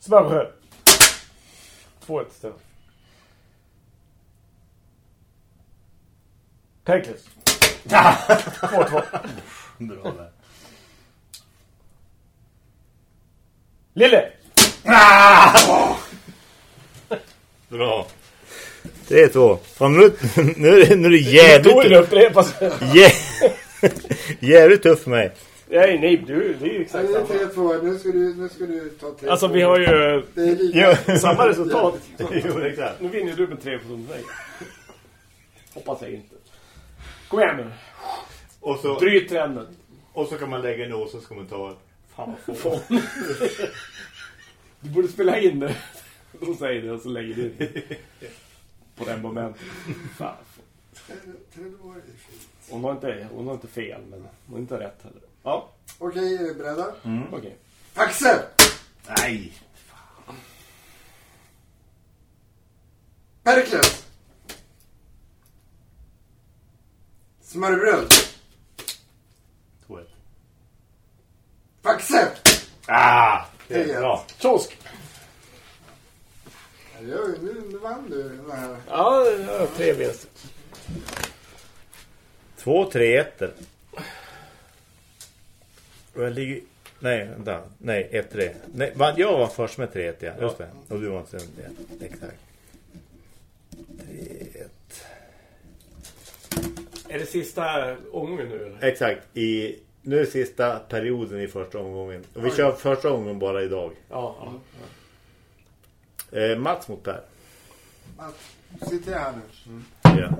Smörbröd. 2-1 istället. Perkles. 2-2. Bra där. Lille. Bra. 3-2. Fan, nu, nu, är det- nu är det jävligt, Historien upprepas. jä- jävligt tufft för mig. Nej, nej, du, det är ju Ja, exakt det är samma. 3-2. Nu ska du, nu ska du ta 3 Alltså, vi har ju Det är lika. samma resultat. Jo, exakt. Nu vinner du med 3 på mig. Hoppas jag inte. Kom igen nu. Och så, Bryt trenden. och så kan man lägga en åsens kommentar. Fan vad få. Du borde spela in det. De säger det och så lägger du det på den momenten. Fan. Hon har, inte, fel, men hon har inte rätt heller. Ja. Okej, är vi beredda? Mm. Okej. Axel! Nej! Perkles! Smörrebröd! Toalett. Faxe! Ah! Det är bra. Kiosk! Ja, nu, vann du den här. Ja, ja tre vinster. Två, tre, ettor. Och jag ligger... Nej, vänta. Nej, ett, tre. Nej, va- jag var först med tre, ett, ja. Just det. Och du var sen det. Exakt. Tre, ett. Är det sista omgången nu eller? Exakt. I, nu är sista perioden i första omgången. Och vi kör första omgången bara idag. Ja, ja. Eh, Mats mot Per. Mats, Sitter jag här nu? Ja.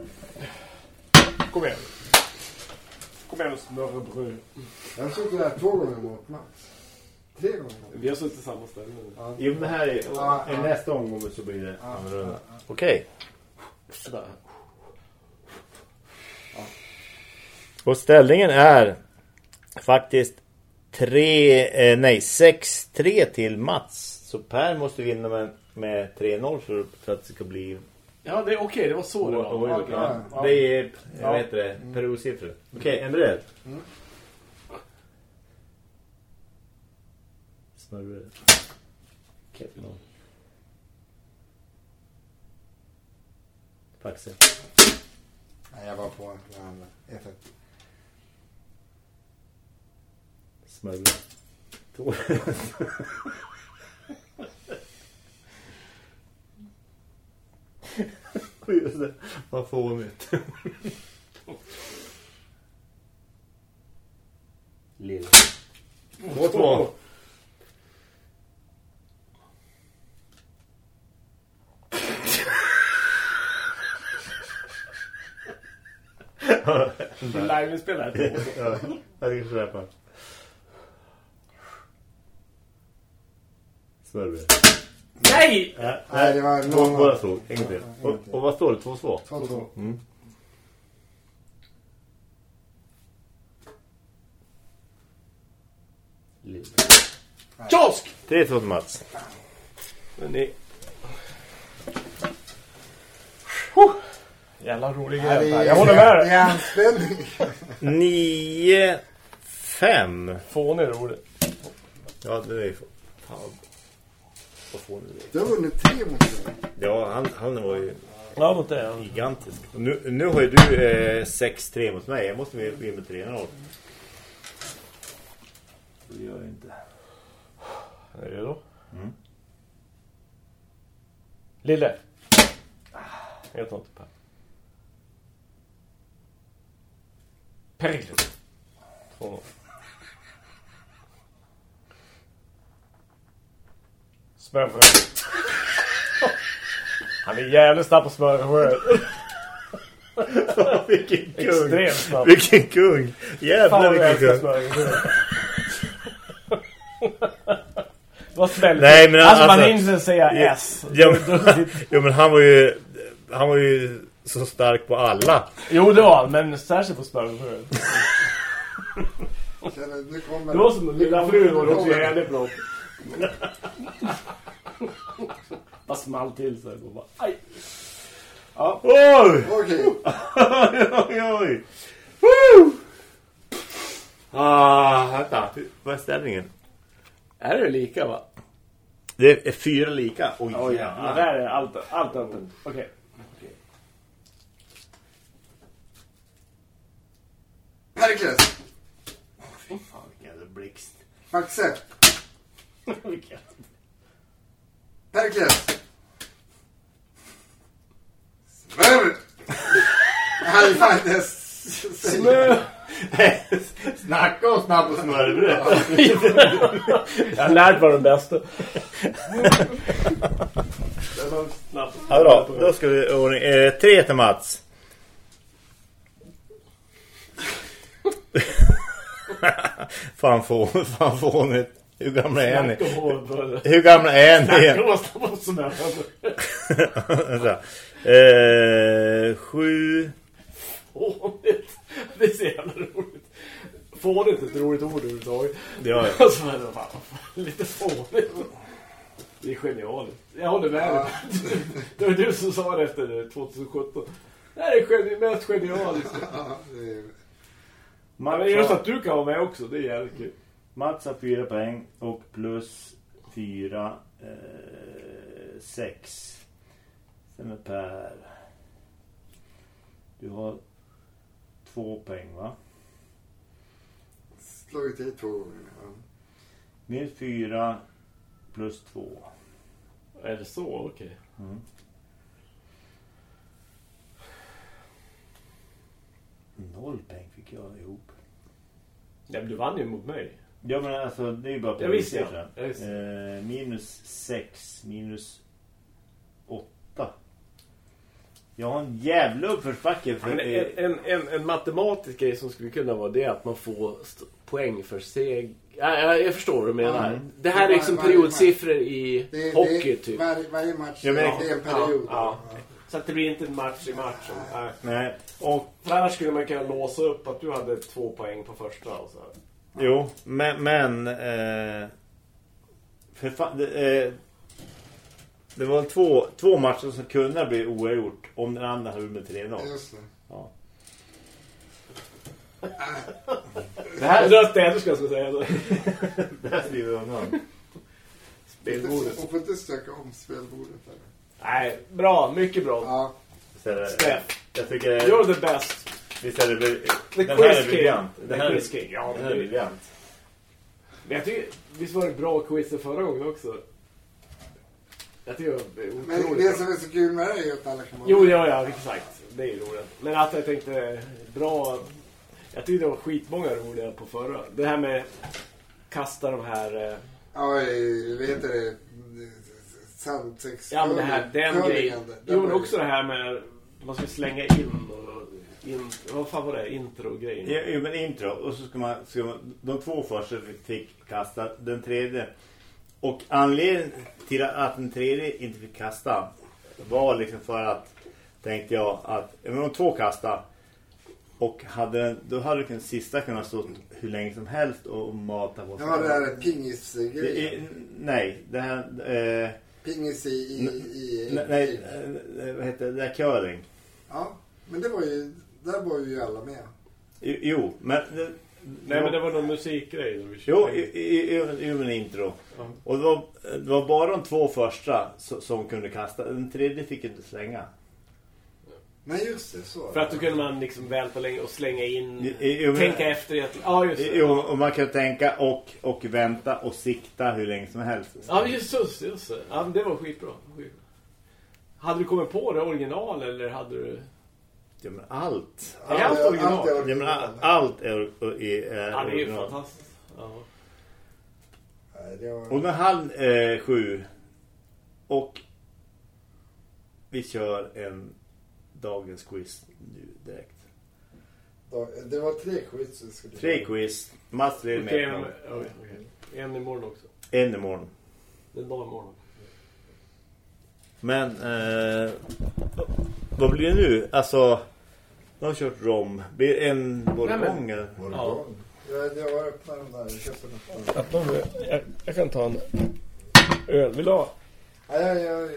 Kom igen. Kom igen och smörrebröd. Jag sitter där två gånger mot Mats. Tre gånger Vi har suttit i samma ställe nu. Jo, men här är, Ja, ja. nästa omgång så blir det annorlunda. Okej. Sådär. Och ställningen är faktiskt tre, eh, nej, 6-3 till Mats. Så Per måste vinna med, med 3-0 för, för att det ska bli... Ja, det är okej. Det var så det var. Oj. Ja. Ja, Det är, Ja. jag vet det, periodsiffror. Okej, är du beredd? Smörbröd. Kevin. Faxe. Nej, jag var på andra. F1. Smörbröd. Just det, vad fånigt. Lilla. Två, två. Liveinspelare. Ja, jag ska släppa. Smörbröd. Nej! Ja, Nej, det var två, någon- båda stod. Inget fel. Och, och vad står det? Två, två? Två, två. Mm. Kiosk! 3-2 till Mats. Men ni... Huh. Jävla rolig Ja, grej. det är- Jag håller med Det dig. är anspänning. 9-5. Fånig rolig. Ja, det är ju... Fan. Vad får det? Du har vunnit tre mot dig. Ja, han, han var ju Ja, mot det. gigantisk. Och Nu, nu har ju du eh, 6-3 mot mig. Jag måste vinna med 3-0. Det gör jag inte. Är du redo? Mm. Lille. Jag tar inte Per. Perikles. 2-0. Smörbröd. Han är jävligt snabb på smörbröd. Vilken kung! Extremt snabb. Vilken kung! Jävlar vilken kung! Vad smäller Nej, men alltså, man alltså- hinner inte säga S. Ja, men, ja, men han var ju... Han var ju så stark på alla. Jo, det var han, men särskilt på smörbröd. Det var som lilla frun var också jävligt bra. Bara small till sig och bara, aj. Ja, Oj! Okej. oj, oj! Woo! Ah, vänta. Vad är ställningen? är det lika va? Det är fyra lika. Oj, Oj, ja. jävlar. Där är allt, allt öppet. Okej. Perikles. Fy fan, vilken jävla blixt. Maxe. Vilken- Perikles. Smör. Fan, det är... s- Smör. Snacka om snabb och smörbröd. Jag har lärt mig den bästa. Ja, bra. Då ska vi ordning. Eh, tre till Mats. fan få, fan fånigt. Hur gamla är ni? Hur gamla är ni? Eh, sju. Fånigt. Det är så jävla roligt. Fånigt är ett roligt ord överhuvudtaget. Ja, Och så är det bara, lite fånigt. Det är genialiskt. Jag håller med dig. Det var du som sa det efter 2017. Det här är geni- mest genialiskt. Ja. Men just att du kan vara med också, det är jävligt kul. Mats har fyra poäng och plus fyra, eh, sex. Sen är Per. Du har två poäng va? Slagit i två gånger. Ja. Minus fyra plus två. Är det så? Okej. Mm. Noll poäng fick jag ihop. Ja, men du vann ju mot mig. Ja men alltså det är ju bara på Ja, visst, ja. Ja, visst. Eh, minus 6, minus 8. Jag har en jävla uppförsbacke för en, en, en, en matematisk grej som skulle kunna vara det är att man får poäng för seg... Ja, jag, jag förstår vad du menar. Mm. Det här är liksom periodsiffror i Det, är- hockey det, är- typ. Varje, varje match Ja, men- det är en period. Ja, ja. Så att det blir inte en match i matchen. Nej. Nej, och För annars skulle man kunna låsa upp att du hade två poäng på första och så. här. Jo, men, men eh, för fan, det, eh, det var två, två matcher som kunde bli oavgjort om den andra hade med 3-0. Just det. Ja. Det här rött äderska ska jag säga. Så. Det här skriver jag undan. Spelbordet. Hon får inte stöka om spelbordet. Eller? Nej, bra. Mycket bra. Ja, Steff. Jag tycker You're the best. Visst är det bri- The den här är briljant. Den här. Ja, den här är det- briljant. Men jag tycker, visst var det bra quiz förra gången också? Jag tycker det men otroligt det bra. som är så kul med det är ju att alla kan vara Jo, ja, ja, exakt. Det är ju roligt. Men att jag tänkte, bra... Jag tyckte det var skitmånga roliga på förra. Det här med kasta de här... eh, Ja, vad heter det? Sandsex. Ja, men det här, den grejen. Jo, men också det här med... Man ska slänga in och... In, vad fan var det? Intro-grejen. Ja, jo, men intro. Och så ska man, ska man de två första fick kasta. Den tredje. Och anledningen till att den tredje inte fick kasta var liksom för att tänkte jag att men de två kasta och hade den, då hade den sista kunnat stå hur länge som helst och mata på Ja, det här är det pingisgrejen. Nej, det här eh, Pingis i... i, i nej, nej eh, vad heter det? Det är curling. Ja, men det var ju... Där var ju alla med. Jo, men Nej, men det var någon musikgrej. Då vi Jo, i, i, i, i en intro. Ja. Och det var, det var bara de två första som, som kunde kasta. Den tredje fick inte slänga. Nej, just det. Så. För att då kunde man liksom välta länge och slänga in... Jo, men- tänka efter. att- Ja, just det. Jo, och man kan tänka och, och vänta och sikta hur länge som helst. Ja, just det. Just det. Ja, men det var skitbra. Hade du kommit på det original eller hade du... Ja, men allt. Är allt original? Allt är Ja, men original. allt är, är, är Ja, det är ju original. fantastiskt. Ja. Och när han eh, sju och vi kör en dagens quiz nu direkt. Det var tre quiz Tre quiz. Mats leder Okej, med okay. En imorgon också. en imorgon. En dag imorgon. Men eh, vad blir det nu? Alltså, de har kört rom. Blir det en bourgogne? eller? Det Ja. Jag, jag har öppnat den där. Jag. Öppna. Jag, jag kan ta en öl. Vill du ha? Nej, jag, jag,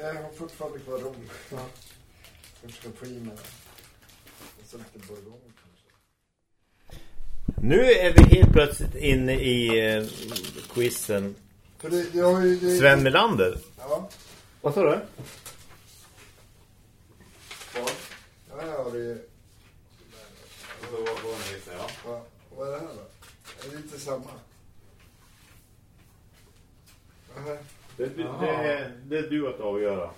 jag har fortfarande kvar rom. Jag ska få i mig. Och så lite bourgogne kanske. Nu är vi helt plötsligt inne i eh, quizen. För det, jag ju... Det, Sven Melander. Ja. Vad sa du? Ja, här har du... Ja. Vad, vad är det här då? Är det inte samma? Aha. Det, det, det, är- det är du att avgöra.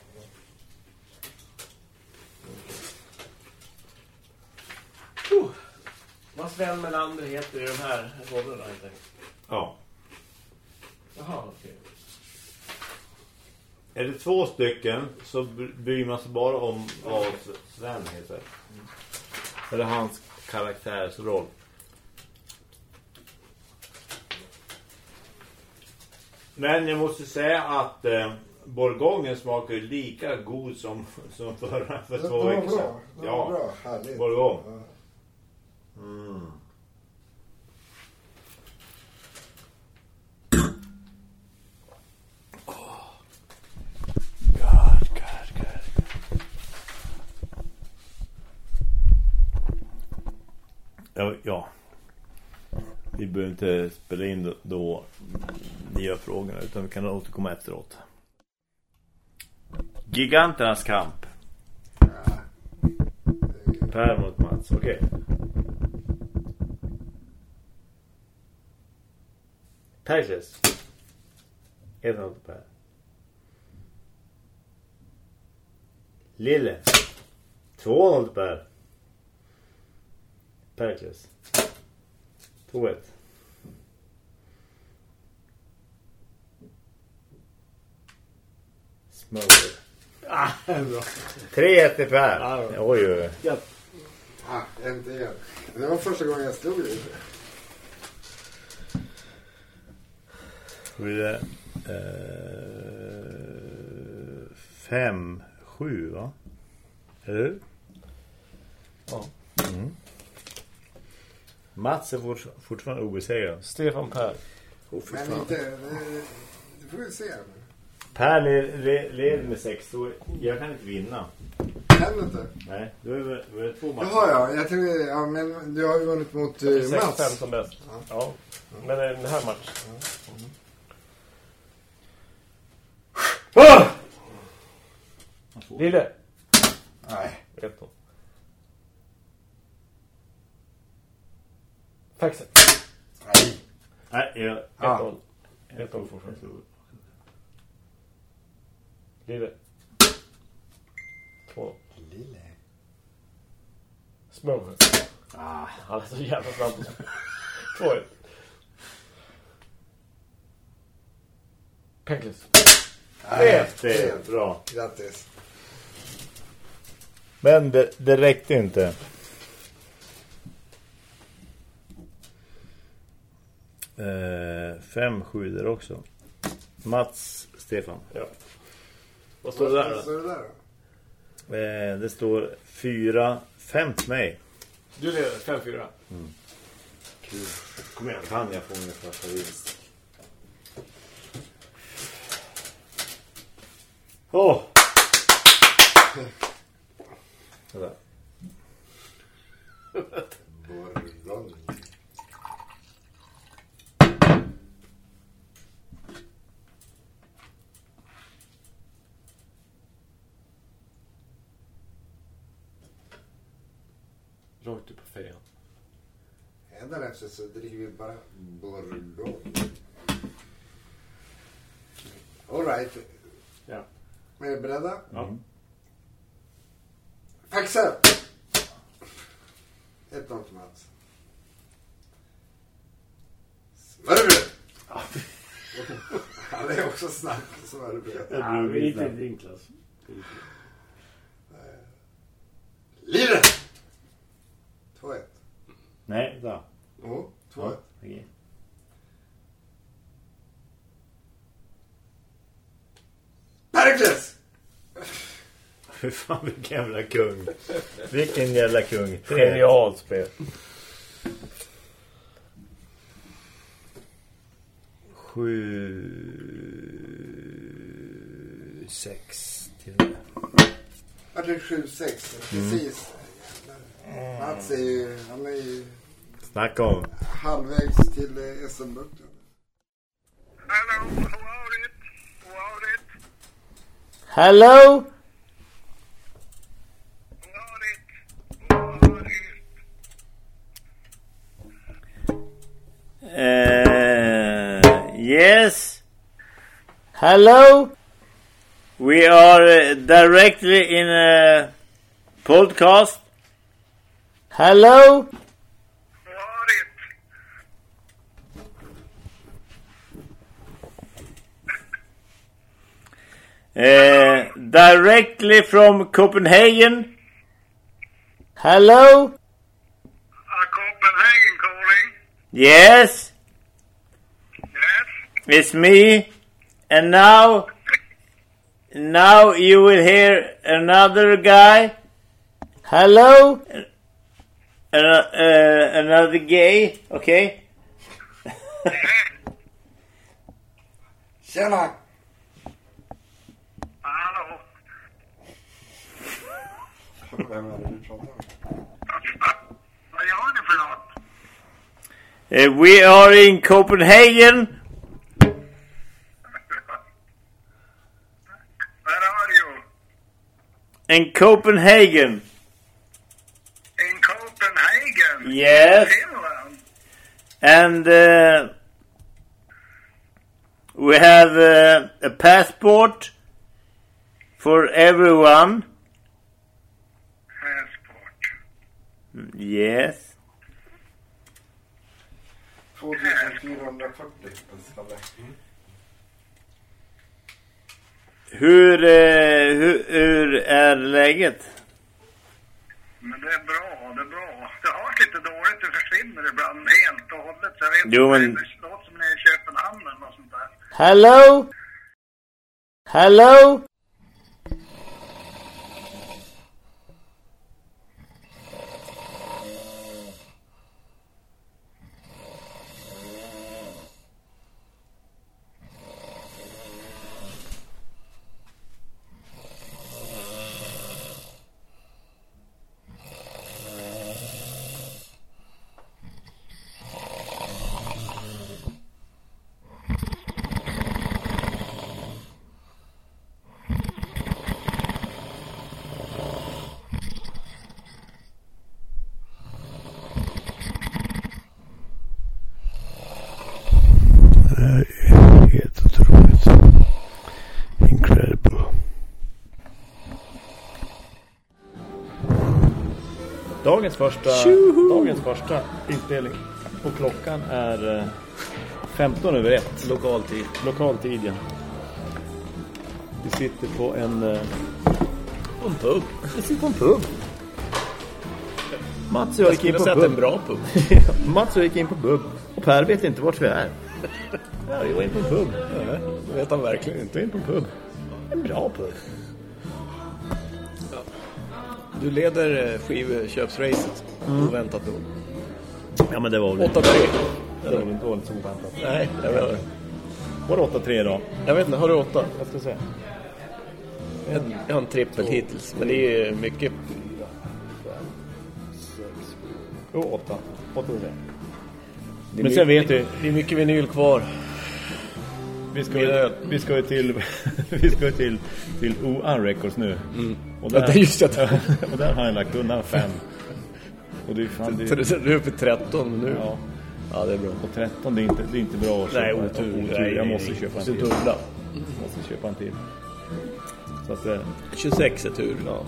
Vad Sven Melander heter i de här rollerna helt enkelt. Ja. Jaha, okej. Är det två stycken så bryr man sig bara om vad Sven heter. Eller hans karaktärsroll. Men jag måste säga att eh, Bourgogne smakar lika god som, som förra för två veckor sedan. var bra. Härligt. Bourgogne. Ja. Mm. God, God, God. Ja. Vi behöver inte spela in då, nya frågorna utan vi kan återkomma efteråt. Giganternas kamp. Per mot Mats, okej. Perkles. 1-0 till Per. Lille. 2-0 till Per. Perkles. 2-1. Smoker. Ah, bra. 3-1 till Per. Bra. Oj, oj, oj. Ah, äntligen. Det var första gången jag stod i det. Hur är det? Eh, fem, sju va? Eller hur? Ja. Mm. Mats är fort, fortfarande obesegrad. Stefan Per. Oh, Men inte... Det, det får vi se. Per le- le- leder med sex, så jag kan inte vinna. Kan du inte? Nej, då är två matcher. Jaha, ja. Jag tänkte... Ja, men du har ju vunnit mot uh, 6-5 Mats. som bäst. Ja. Men den här matchen. Ah! Lille. Nej. 1-0. Faxen. Nej. Nej, jag... 1-0. 1-0 fortfarande. Lille. 2 Lille. Smoker. Ah, Han är så jävla snabb. 2-1. Peckles. Nej. det är bra. Grattis. Men det, det räckte inte. Eh, fem, sju där också. Mats, Stefan. Ja. Vad står det där Vad då? står det där? Eh, det står fyra, fem till mig. Du leder 5-4. Kom igen, kan jag få min första vinst? Åh! Vänta. Borgon. Rakt upp på fejan. Hädanefter så dricker vi bara Borgon. All right. Ja. Är ni beredda? Ja. Faxar! 1-0 till Mats. Smörbröd! Han är också snabb på smörbröd. Ja, vi är inte i din klass. Liren! 2-1. Nej, då. Oh, 2-1. Okej. Perkles! Fy fan, vilken jävla kung. Vilken jävla kung. Genialt spel. Sju, sex till Vart är 7-6? Precis. Mats är ju, han är ju Snacka om. halvvägs till eh, SM-bukten. Hello, who are it? Who are it? Hello? Who are it? Who are it? Uh, yes. Hello. We are uh, directly in a podcast. Hello. Who are it? Uh, directly from Copenhagen. Hello. Uh, Copenhagen calling. Yes, Yes. it's me. And now, now you will hear another guy. Hello. Uh, uh, another gay. Okay. Tjena! Vem är det du pratar med? Vad gör ni för något? Uh, we are in Copenhagen. Where are you? In Copenhagen. In Copenhagen? Yes. Finland. And uh, we have uh, a passport for everyone. Yes. 2440 Skalle. Hur, eh, hur, hur är läget? Men det är bra, det är bra. Det hörs lite dåligt, det försvinner ibland helt och hållet. Så jag vet Jo, inte, men- det låter som ni är i Köpenhamn eller något sånt där. Hello? Hello? Helt otroligt. Incredible. Dagens första, dagens första inspelning. Och klockan är eh, 15 över 1. Lokal tid. Lokal tid, ja. Vi sitter på en... Eh, En pub. vi sitter på en pub. Mats och jag Jag gick in på säga en pub. bra pub. Mats och jag gick in på pub. Och Per vet inte vart vi är. Ja, vi var in på en pub. Nej, det vet han verkligen inte. In på en pub. En bra pub. Du leder eh, skivköpsracet. Mm. Oväntat nog. Ja, men det var väl 8-3. Det var väl inte så oväntat. Nej, jag vet inte. Var det 8-3 då? Jag vet inte, har du 8? Jag ska se. Jag, jag har en trippel hittills, men det är mycket. Jo, 8. 8 det. Men sen mycket- vet du, Det är mycket vinyl kvar. vi ska ju, vi ska ju till, vi ska ju till, till OAN Records nu. Och Ja, det är just det. och där har jag lagt undan fem. Och det är fan, det du är uppe i 13 men nu. ja. Ja, det är bra. Och 13, det är inte, det är inte bra att Nej, köpa. otur. otur. Jag måste köpa en till. dubbla. måste köpa en till. Så att, eh, 26 är tur. ja.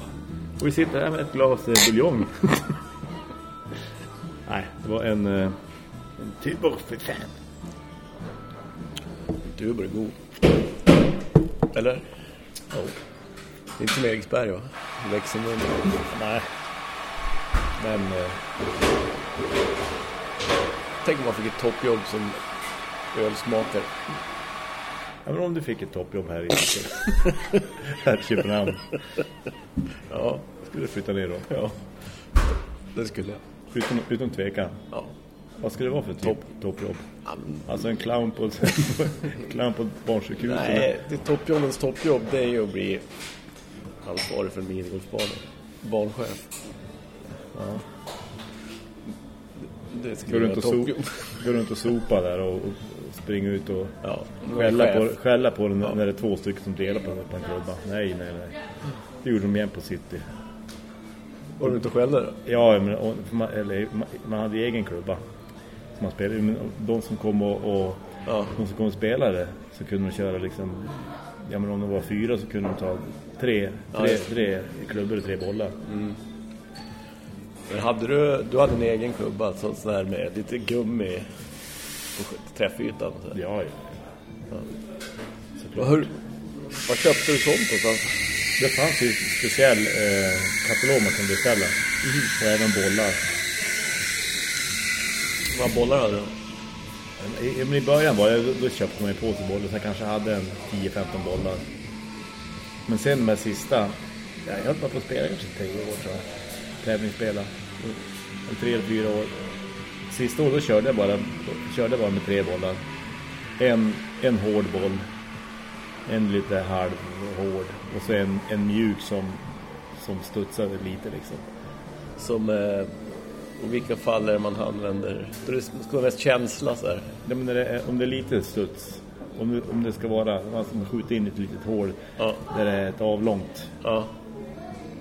Och vi sitter här med ett glas eh, buljong. Nej, det var en... eh, En Tuborg för fan. Tuber är god. Eller? Ja. Det är inte som Eriksberg va? Växelmun. Nej. Men... eh, Tänk om man fick ett toppjobb som ölsmakare. Ja, men om du fick ett toppjobb här i här i Köpenhamn. Ja, Skulle du flytta ner då? Ja. det skulle jag. Utan, utan tvekan. Ja. Vad skulle det vara för typ toppjobb? Ja, men- Alltså en clown på, clown på barnsjukhus? Nej, det toppjobbens toppjobb det är ju att bli ansvarig för en minigolfbana. Barnchef. Ja. Det Går runt, och so toppjobb. går runt och sopa där och, och springa ut och Ja, skälla på, skälla på den när det är två stycken som delar på, på en klubba. Nej, nej, nej. Det gjorde de igen på City. Var du inte skällde då? Ja, men, och, man, eller, man, man hade egen klubba. Som man spelade. Men de som kom och, och Ja. de som kom och spelade så kunde de köra liksom ja men om det var fyra så kunde de ta tre, Ja, tre, det. tre klubbor och tre bollar. Men hade du, du hade en egen klubba, alltså sån här med lite gummi på träffytan och så. här. Ja, ja. Vad, hör, vad köpte du sånt någonstans? Det fanns ju speciell eh, katalog man kunde beställa. Och även bollar. Vad bollar hade du? I, men I början var det, då köpte man ju på sig bollar. Så jag kanske hade en 10-15 bollar. Men sen med sista, ja, jag höll bara på att spela kanske tre år tror jag. Tävlingsspela. En tre eller fyra år. Sista året då körde jag bara, körde bara med tre bollar. En, en hård boll. En lite halv hård. Och så en, en mjuk som, som studsade lite liksom. Som, eh, i vilka fall är det man använder? Det ska vara mest känsla så här. Ja, men det är, om det är lite studs, om det, om det ska vara, alltså man skjuter in ett litet hål Ja. där det är ett avlångt, Ja.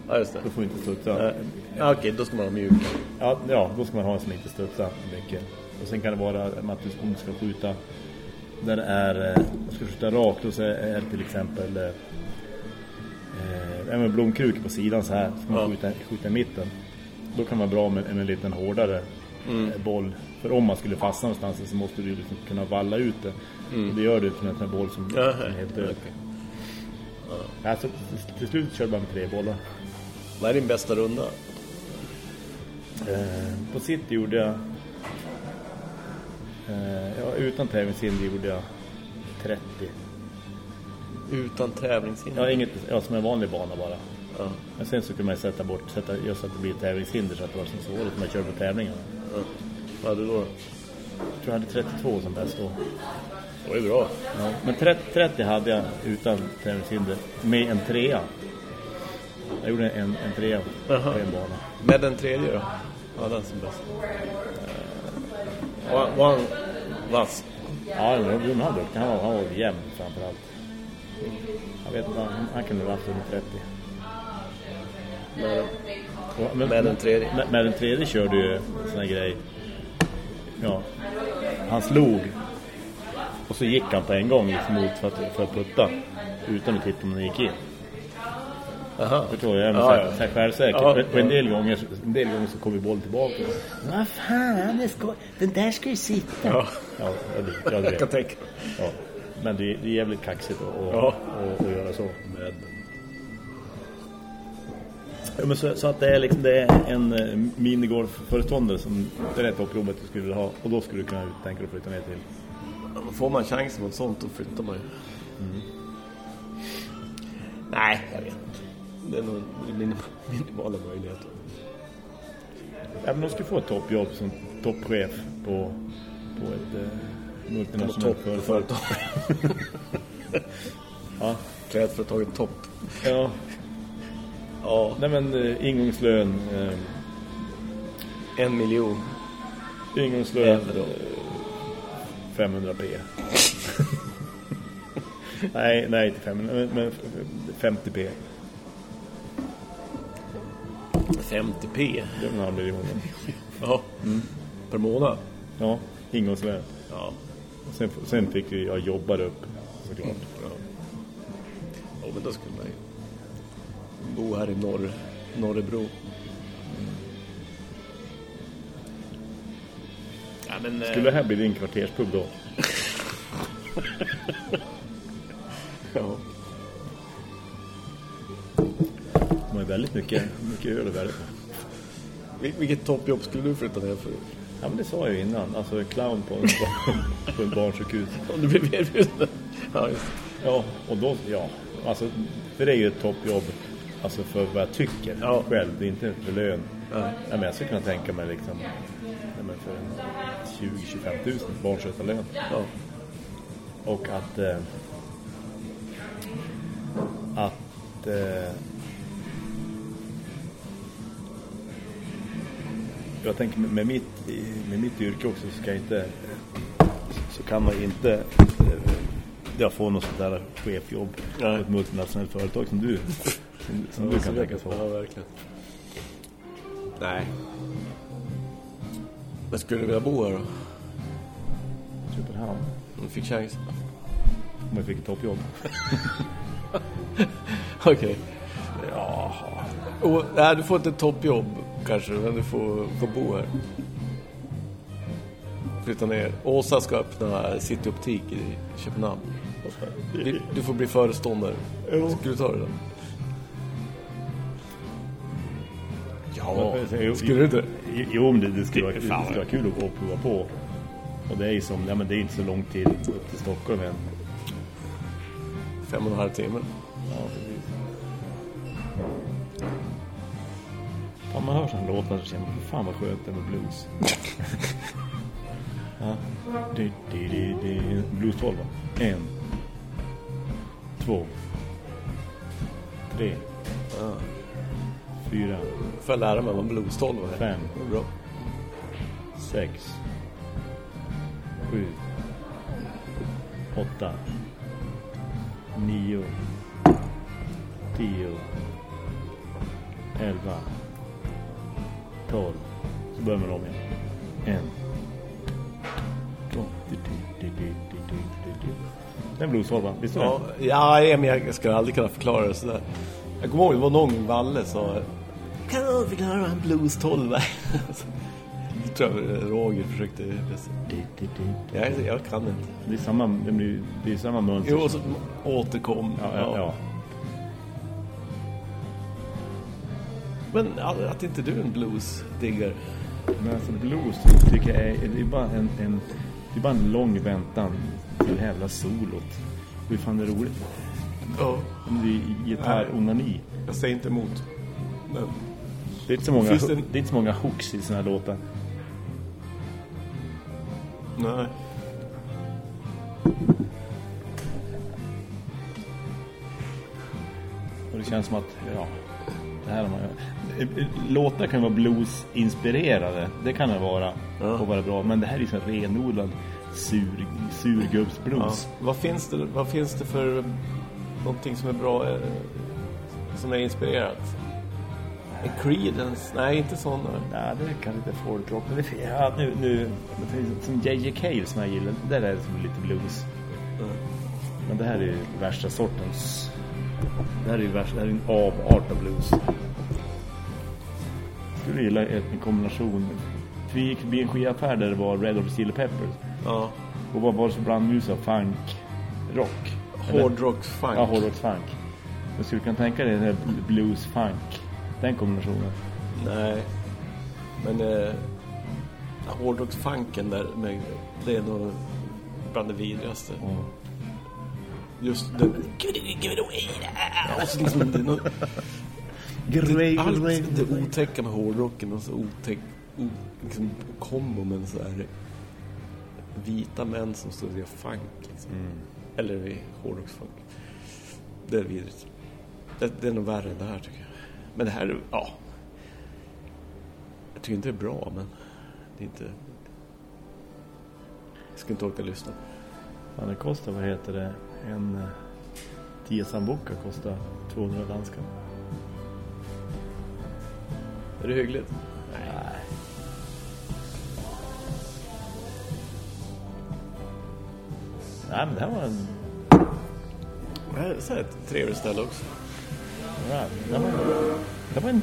Ja, just det. Då får du inte studsa. Eh, Ja, okej, då ska man ha mjuk. Ja, ja, då ska man ha en som inte studsar mycket. Och sen kan det vara att du, ska skjuta där det är, eh, du ska skjuta rakt och så är det till exempel eh, eh, en blomkruk på sidan så här, ska man Ja. skjuta, skjuta i mitten. Då kan vara bra med, med en liten hårdare eh, boll. För om man skulle fastna någonstans så måste du liksom kunna valla ut det. Och det gör du med en sån här boll som Ja, är helt död. okej. Alltså, till- slut kör man med tre bollar. Vad är din bästa runda? Eh, på City gjorde jag eh, ja, utan tävlingshinder gjorde jag 30. Utan tävlingshinder? Ja, inget, ja, som en vanlig bana bara. Ja. Men sen så kunde man ju sätta bort, sätta, just att det blir tävlingshinder så att det var så att man körde på tävlingarna. ja. Vad hade du då? Jag tror jag hade 32 som bäst då. Det var ju bra. Ja, men 30, 30 hade jag utan tävlingshinder med en trea. Jag gjorde en, en trea på en bana. Med den tredje då? Ja, den som bäst. Var, var han vass? Ja, men Jon han var duktig. Han var, han var jämn framförallt. Jag vet inte, han, han kunde ha haft under 30. Med, Ja, Men, Med den tredje? Med, med den tredje körde ju en sån här grej. Ja. Han slog. Och så gick han på en gång liksom mot för att, för att putta. Utan att titta om den gick in. Aha. Förstår du? Jag är Ja, så här, ja. så här självsäker. Ja, och en del, gånger, en del gånger så kommer bollen tillbaka. Vad fan, det ska, den där ska ju sitta. Ja. Ja, ja, det, ja, det Jag vet. kan tänka Ja. Men det, är- det är jävligt kaxigt att, att, Ja. att, att göra så. Med. Ja, men så, så att det är, liksom, det är en eh, minigolfföreståndare som det är rätt toppjobbet du skulle vilja ha. Och då skulle du kunna tänka dig att flytta ner till. Får man chansen mot sånt då flyttar man ju. Nej, jag vet inte. Det är nog minim- minimala möjligheter. Ja, men de skulle få ett toppjobb som toppchef på, på ett eh, multinationellt företag. ja. Klädföretaget Topp. ja. Ja, Nej men eh, ingångslön. Eh, en miljon. ingångslön. Euro. Eh, 500p. nej, nej inte 500, men, men 50p. 50p. Det är en halv miljon. Ja. Per månad. Ja, ingångslön. Ja. Och Sen, sen fick vi jag jobba upp såklart. Ja. ja, men då skulle man ju bo här i norr, Norrebro. Ja, men, eh, Skulle det här bli din kvarterspub då? ja. Väldigt mycket, mycket öl och värde. Vil- Vilket toppjobb skulle du flytta ner för? Ja men det sa jag ju innan. Alltså clown på en, på en barnsjukhus. Om du blev erbjuden? Ja, just. Ja, och då, ja. Alltså, för det är ju ett toppjobb. Alltså för vad jag tycker Ja. själv. Det är inte för lön. Ja. Ja, men jag skulle kunna tänka mig liksom ja, för en 20-25 tusen barnskötarlön. Ja. Och att eh, att eh, jag tänker med, mitt med mitt yrke också så inte så kan man inte eh, jag få något sånt där chefjobb på ett multinationellt företag som du som, som du kan tänka Ja, få. verkligen. Nej. Men skulle du vilja bo här då? Köpenhamn. Om du fick chansen? Om jag fick ett toppjobb. Okej. Ja, Och, nej, du får inte ett toppjobb kanske, men du får, får bo här. Flytta ner. Åsa ska öppna Cityoptik i Köpenhamn. Du, du får bli föreståndare. Skulle du ta det då? Ja, Skulle du inte? Jo, men det, det skulle vara, det Fan. skulle vara kul att, att prova på. Och det är ju som, ja men det är inte så lång tid upp till Stockholm än. Fem och en halv timme. Ja, Fan, man hör sådana låtar så känner man, fan vad skönt det med blues. ja. Du, du, du, du. Blues 12 va? En. Två. Tre. Ja. Fyra. Får jag lära mig vad blues 12 är? Fem. Det är Bra. sex, sju, åtta, nio, tio, 11, 12. Så börjar man om igen. En, två. Du, du, du, du, du, du, du, du. Det är en blueshåll Visst är det? Ja, ja, men jag ska aldrig kunna förklara det sådär. Jag kommer ihåg, det var någon Valle sa Kan du förklara en blues 12 är? Det tror jag Roger försökte... Du, du, du. Jag, jag kan inte. Det är samma, det blir, det är samma mönster. Jo, och så återkom. Ja, ja, ja. Men att inte du är en blues-diggare. Men alltså blues tycker jag är, det är bara en, en, det är bara en lång väntan till jävla solot. Hur fan är det roligt? Ja. Om det är gitarr-onani. Jag säger inte emot. Men Det är inte så många, Finns det- det är inte så många hooks i såna här låtar. nej. Och det känns som att, ja, det här har man Låtar kan vara blues-inspirerade. Det kan det vara. Ja. Och vara bra. Men det här är så renodlad sur, Ja. surgubbsblues. Vad, finns det, vad finns det för någonting som är bra, eh, som är inspirerat? En Creedence? Nej, inte sådana. Ja, det kanske lite folkrock. Men det, ja, nu, nu, som J.J. Cale som jag gillar. Det där är som lite blues. Men det här är ju värsta sortens... Det här är ju värsta, det här är en avart av blues. Skulle gilla en kombination. Vi gick förbi en skivaffär där det var Red Hot Chili Peppers. Ja. Och vad var det som blandmus av funk, rock? Hårdrocksfunk. Ja, hårdrocksfunk. Jag skulle kunna tänka dig den här blues funk. Den kombinationen. Nej. Men eh, hårdrocksfunken där, med, det är nog bland det vidrigaste. Just det. Och så liksom, det är något, det, allt det otäcka med hårdrocken och så otäck o, liksom, kombo med så här vita män som står och gör funk liksom. Eller i hårdrocksfunk. Det är vidrigt. Det, det är nog värre än det här tycker jag. Men det här, ja. Jag tycker inte det är bra, men det är inte... Jag skulle inte orka lyssna. Fan, det kostar, vad heter det? En eh, 10 sambuca kostar 200 danska. Är det hyggligt? Nej. Nej, men det här var en... Det här är ett trevligt ställe också. Ja, det var, det var en,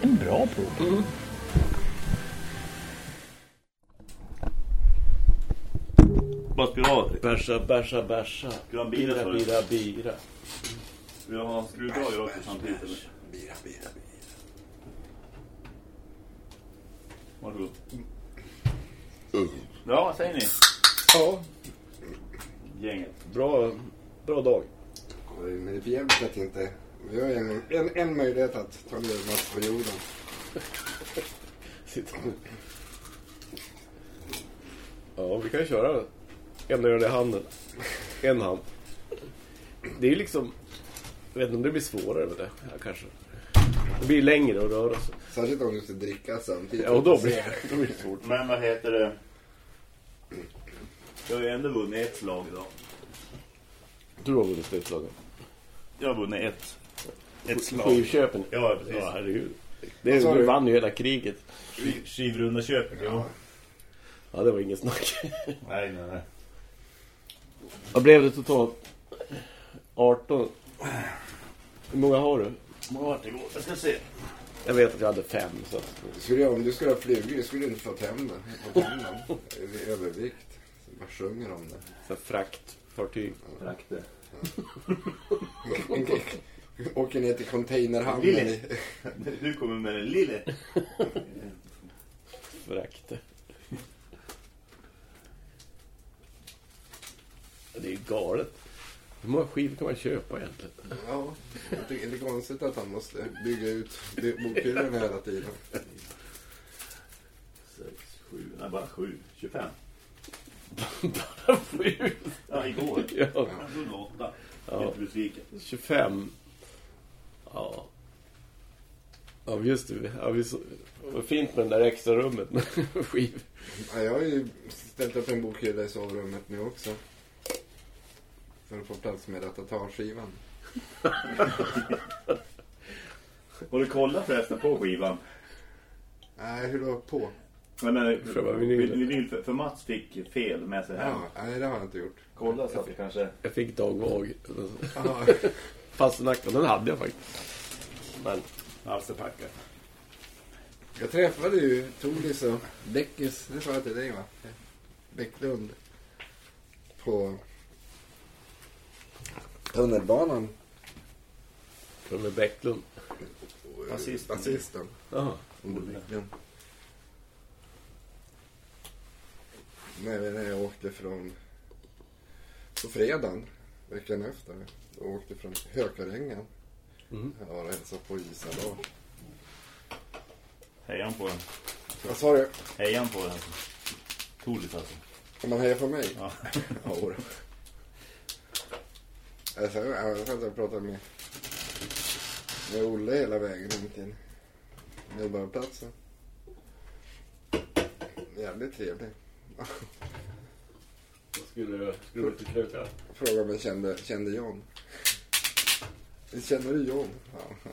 en bra prov. Vad ha? Bärsa, bärsa, bärsa. En bira, Bira, bira, bira. Ska du ha skruvdrag också samtidigt? Eller? Bira, bira, bira. Varsågod. Ja, vad säger ni? Ja, Gänget. bra, bra dag. Men det är för jävligt att inte... Vi har en, en, en möjlighet att ta ner något på jorden. Ja, vi kan ju köra en öl i handen. En hand. Det är ju liksom... Jag vet inte om det blir svårare med det. Ja, kanske. Det blir längre att röra sig. Särskilt om du ska dricka samtidigt. Ja, och då blir, då blir det svårt. Men vad heter det? Jag har ju ändå vunnit ett slag idag. Du har vunnit utslaget. Jag har vunnit ett. Ett slag. Skivköpen. Ja, precis. Ja, herregud. Det, sa du du? vann ju hela kriget. Skivrunda köpet, ja. Ja, det var inget snack. Nej, nej, nej. Vad blev det totalt? 18. Hur många har du? Vart det går. Jag ska se. Jag vet att jag hade fem. Så att... Skulle jag, om du skulle ha flugit skulle du inte fått hem det. Den. Det är Övervikt. Bara sjunger om det. Så här fraktfartyg. Trakter. Åker ner till containerhamnen i... Du kommer med den lille. Frakter. Det är ju galet. Hur många skivor kan man köpa egentligen? Ja, jag tycker det är konstigt att han måste bygga ut bokhyllan hela tiden. Sex, sju. Nej, bara sju. 25. Bara sju? Ja, igår. Ja. Jag trodde åtta. Ja. Helt besviken. 25. Ja. Ja, just det. Ja, vi så... Vad fint med det där extra rummet med skivor. Ja, jag har ju ställt upp en bokhylla i sovrummet nu också. För att få plats med Ratata-skivan. Har du kollat förresten på skivan? Nej, hur då på? Nej, men Själva vinylen. vinyl, för, för Mats fick fel med sig hem. Ja, nej, det har jag inte gjort. Kolla så att det kanske... Jag fick dagvag. Ja, Fastnackan, den hade jag faktiskt. Men, Alltså packa. jag träffade ju Toris och Bäckis, det sa jag till dig va? Bäcklund. På tunnelbanan. från med Bäcklund. Basisten. Basisten. Jaha. Olle Bäcklund. Nej, när jag åkte från... På fredagen, veckan efter. Jag åkte från Hökarängen. Mm. Jag var och hälsade på Isa Lars. Hejan på den. Vad sa du? Hejan på den. Toligt alltså. Kan man heja på mig? Ja. Ja, då. Alltså, jag satt och pratade med, med Olle hela vägen in till Medborgarplatsen. Jävligt trevlig. Skulle du, skulle du inte kröka? Frågade om jag kände, kände John. Känner du John? Ja.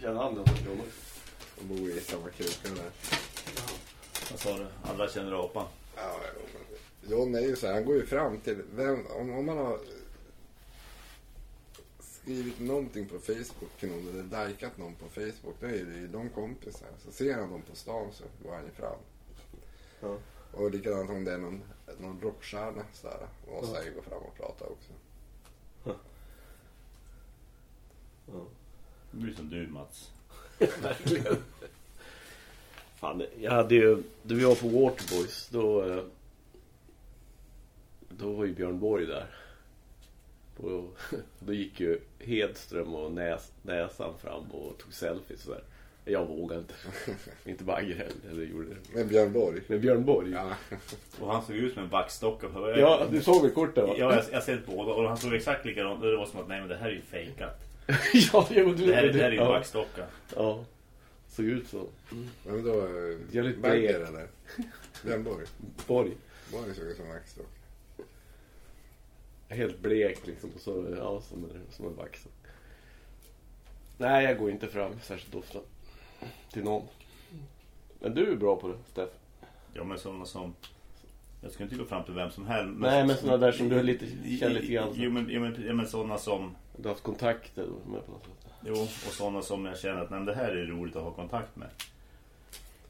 Känner han den som De bor i samma kruka där. Vad sa du? Alla känner apan. Ja, jo, John är ju så här, han går ju fram till vem, om, om man har skrivit någonting på Facebook till någon eller likat någon på Facebook, då är det ju de kompisar. Så ser han dem på stan så går han ju fram. Ja. Och likadant om det är någon, någon rockstjärna sådär, och så går fram och pratar också. Det blir som du Mats. Verkligen. Fan, jag hade ju... Då vi var på Waterboys, då... Då var ju Björn Borg där. På, då gick ju Hedström och näs, Näsan fram och tog selfies sådär. Jag vågade inte. inte Bagge heller. Eller gjorde det. Med Björn Borg. Men Björn Borg. Ja. Och han såg ut som en backstock. Ja, du såg väl kortet va? Ja, jag, jag sett båda och han såg exakt likadant. Det var som att nej men det här är ju fejkat. ja, jo, du, Det här, det här är ju ja. backstocka. Ja, såg ut så. Men då, Bagger eller? Björn Borg. Borg. Borg såg ut som vaxstock. Helt blek liksom. Och så, ja, som, en- som en vax. Nej, jag går inte fram särskilt ofta. Till någon. Men du är bra på det, Steff. Ja men sådana som... Jag ska inte gå fram till vem som helst. Nej, men sådana där som du lite, känner lite grann. Jo men, jo, men, men sådana som... Du har haft kontakter med på något sätt. Jo, och sådana som jag känner att nej, men det här är roligt att ha kontakt med.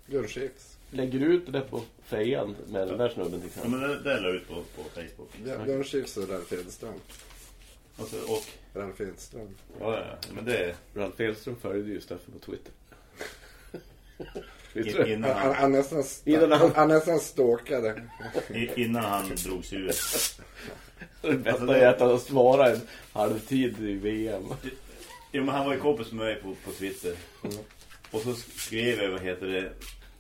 Björn Skifs. Lägger du ut det på fejan med den där snubben till Ja, exempel? men det, det la jag ut på, på Facebook. Björn Björn Skifs och Ralf Edström. Och, så, och Ralf Edström. ja, ja, men det är... Ralf Edström följde ju Steffen på Twitter. Du? Innan Han, han, han, nästan, Innan han, han- han nästan stalkade. i- innan han drog sig ur. Det bästa Alltså, är att han svarar en halvtid i VM. Jo, men han var ju kompis med mig på, på Twitter. Och så skrev jag, vad heter det...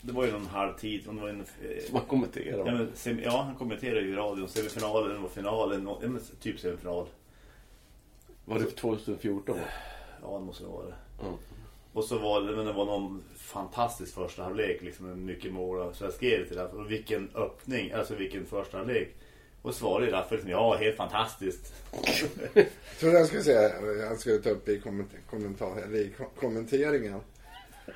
Det var ju någon halvtid. Det var en, eh, Man kommenterar. ja, men, sem, ja, han kommenterade ju i radion. Semifinalen och finalen. Ja, men, typ semifinal. Var det 2014? va? Ja, det måste det vara det. Mm. Och så var det, men det var någon fantastisk första halvlek, liksom mycket mål. Så jag skrev till Raffel, och vilken öppning, alltså vilken första halvlek. Och svarade Raffel liksom, ja, helt fantastiskt. Jag trodde han skulle säga, han skulle ta upp i komment kommentar, eller i kom kommenteringen.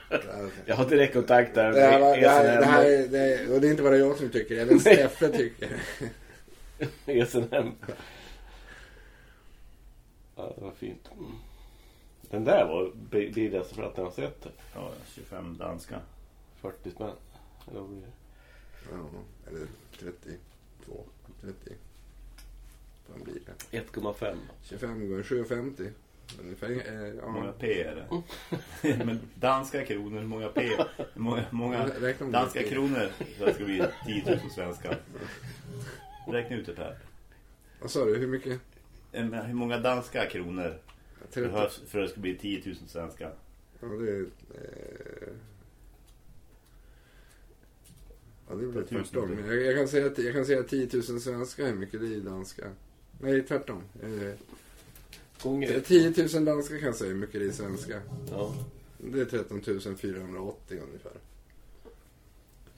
Det Jag har direkt kontakt där det här, var- det här, det här, är- det är- och det är inte bara jag som tycker, även Steffe tycker. ESNM. Ja, det var fint. Mm. Den där var bi- billigast för att jag har sett det. Ja, 25 danska. 40 spänn. Eller vad blir det? Ja, eller 32, 30. Vad blir det? 1,5. 25 gånger 7,50. Ungefär, eh, Hur många ja. P är det? men danska kronor, många P? Många, många danska kronor så det ska bli 10 000 svenska. Räkna ut det här. Vad sa du, hur mycket? Eh, Hur många danska kronor 30? behövs för att det ska bli 10 000 svenska? Ja, det är... Eh, ja, det blir tvärtom. Jag, jag, kan säga, att- jag kan säga 10 000 svenska, hur mycket det är i danska? Nej, tvärtom. Eh, Gånger. 10 000 danska kan jag säga hur mycket det är i svenska. Ja, Det är 13 480 ungefär.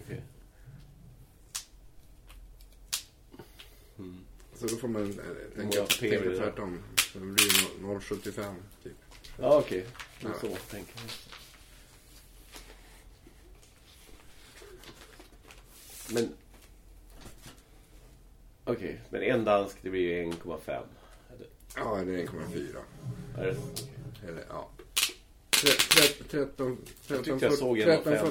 okej. Mm. Så då får man eh, tänka, tänka det? tvärtom. Så det blir no- 0,75 typ. Ja, okej. Ja. Så tänker jag. Men... Okej, men en dansk det blir ju 1,5. Eller- Ja, det är 1,4. Är det? Eller ja. Tre- tre- 13... Jag tyckte jag såg en av fem.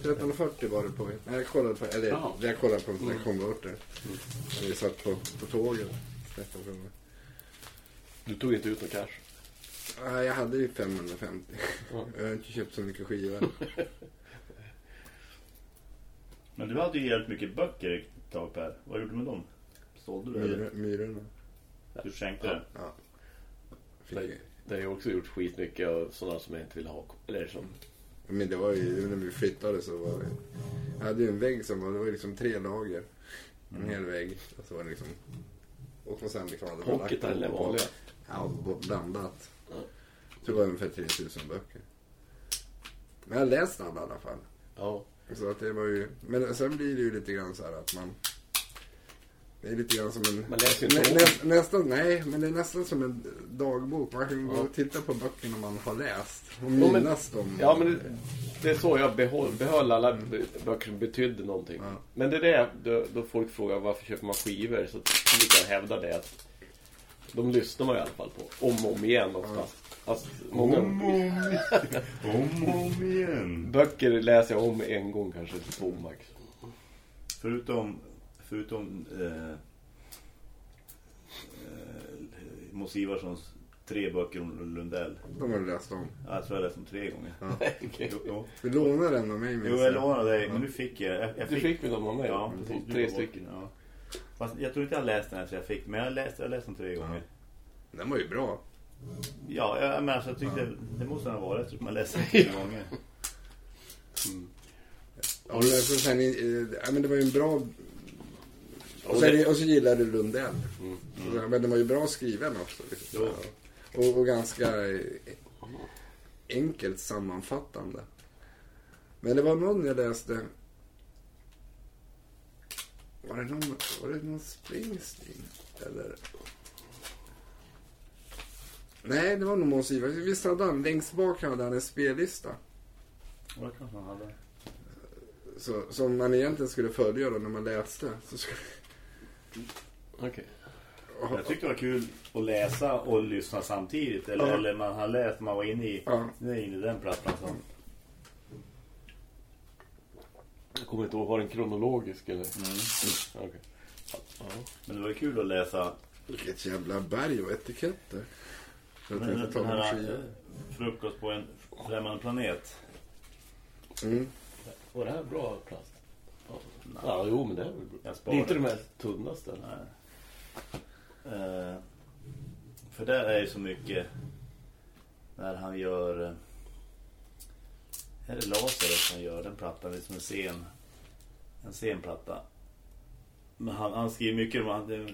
1340 var det på. Nej, jag kollade på, eller Jaha. jag kollade på mm. konverter. När vi satt på, på tåget. 13 kronor. Du tog inte ut någon cash? Nej, jag hade ju 550. Ja. Jag har inte köpt så mycket skivor. Men du hade ju jävligt mycket böcker ett tag Per. Vad gjorde du med dem? Sålde du eller? Myr, myrorna. Du skänkte det? Ja. Fick, Nej. Det har jag också gjort skitmycket av sådana som jag inte vill ha. Eller som... men det var ju, när vi flyttade så var det... Jag hade ju en vägg som var, det var liksom tre lager. En hel vägg. Och så var det liksom... Och sen liksom... hade man lagt eller vanliga? Ja, blandat. Ja. Så det var ungefär 3000 böcker. Men jag har läst alla i alla fall. Ja. Så att det var ju... Men sen blir det ju lite grann så här att man... Det är lite grann som en... Man läser ju nä, nä, nästan, nej, men det är nästan som en dagbok. Man kan gå och titta på böckerna man har läst. Och Ja, men- minnas dem. Ja, men det, det är så jag behöll, behöll alla böcker som betydde någonting. Ja. Men det är det, då, då folk frågar varför köper man skivor så brukar jag hävda det att de lyssnar man i alla fall på. Om och om igen oftast. Alltså, många Om och om, om, om igen. böcker läser jag om en gång kanske, två max. Förutom, förutom eh, eh, Mos Ivarssons tre böcker om Lundell. De har du läst om. Ja, Jag tror jag läste dem tre gånger. Okej. Jo, jo. Du lånade den av mig minns jo, jag lånade dig, men nu fick jag... jag, jag Du fick dem av mig? Ja, precis. Tre stycken. Ja. Fast jag tror inte jag läste den så jag fick, men jag läste, jag läste dem tre gånger. Den var ju bra. Ja, jag, men alltså, jag tyckte det måste den ha varit eftersom jag läste den tre gånger. Ja, men, så sen, eh, ja, men det var ju en bra... Och, sen, det- och så gillade du Lundell. Mm. Så, Men den var ju bra skriven också. Liksom. Och, och ganska enkelt sammanfattande. Men det var någon jag läste... Var det någon, var det någon Springsteen? Eller... Nej, det var nog Måns Ivar. Visst hade han, längst bak hade han en spellista. Vad kanske han hade? Så, som man egentligen skulle följa då när man läste. Så skulle, Okej. Jag tyckte det var kul att läsa och lyssna samtidigt. Eller, Ja. eller man har läst, man var inne i, Ja. inne i den plattan. Så. Jag kommer inte ihåg, var den kronologisk eller? Mm. Okej. Ja. Men det var kul att läsa vilket jävla berg och etiketter. Jag den, tänkte ta här frukost på en främmande planet. Mm. Var det här bra plast? Ja, ja jo men det är väl bra. Det är inte de här tunnaste. Nej. Eh, för där är ju så mycket när han gör eh, är det Lazarus som gör den plattan, det är som en scen en scenplatta. Men han, han skriver mycket om att det,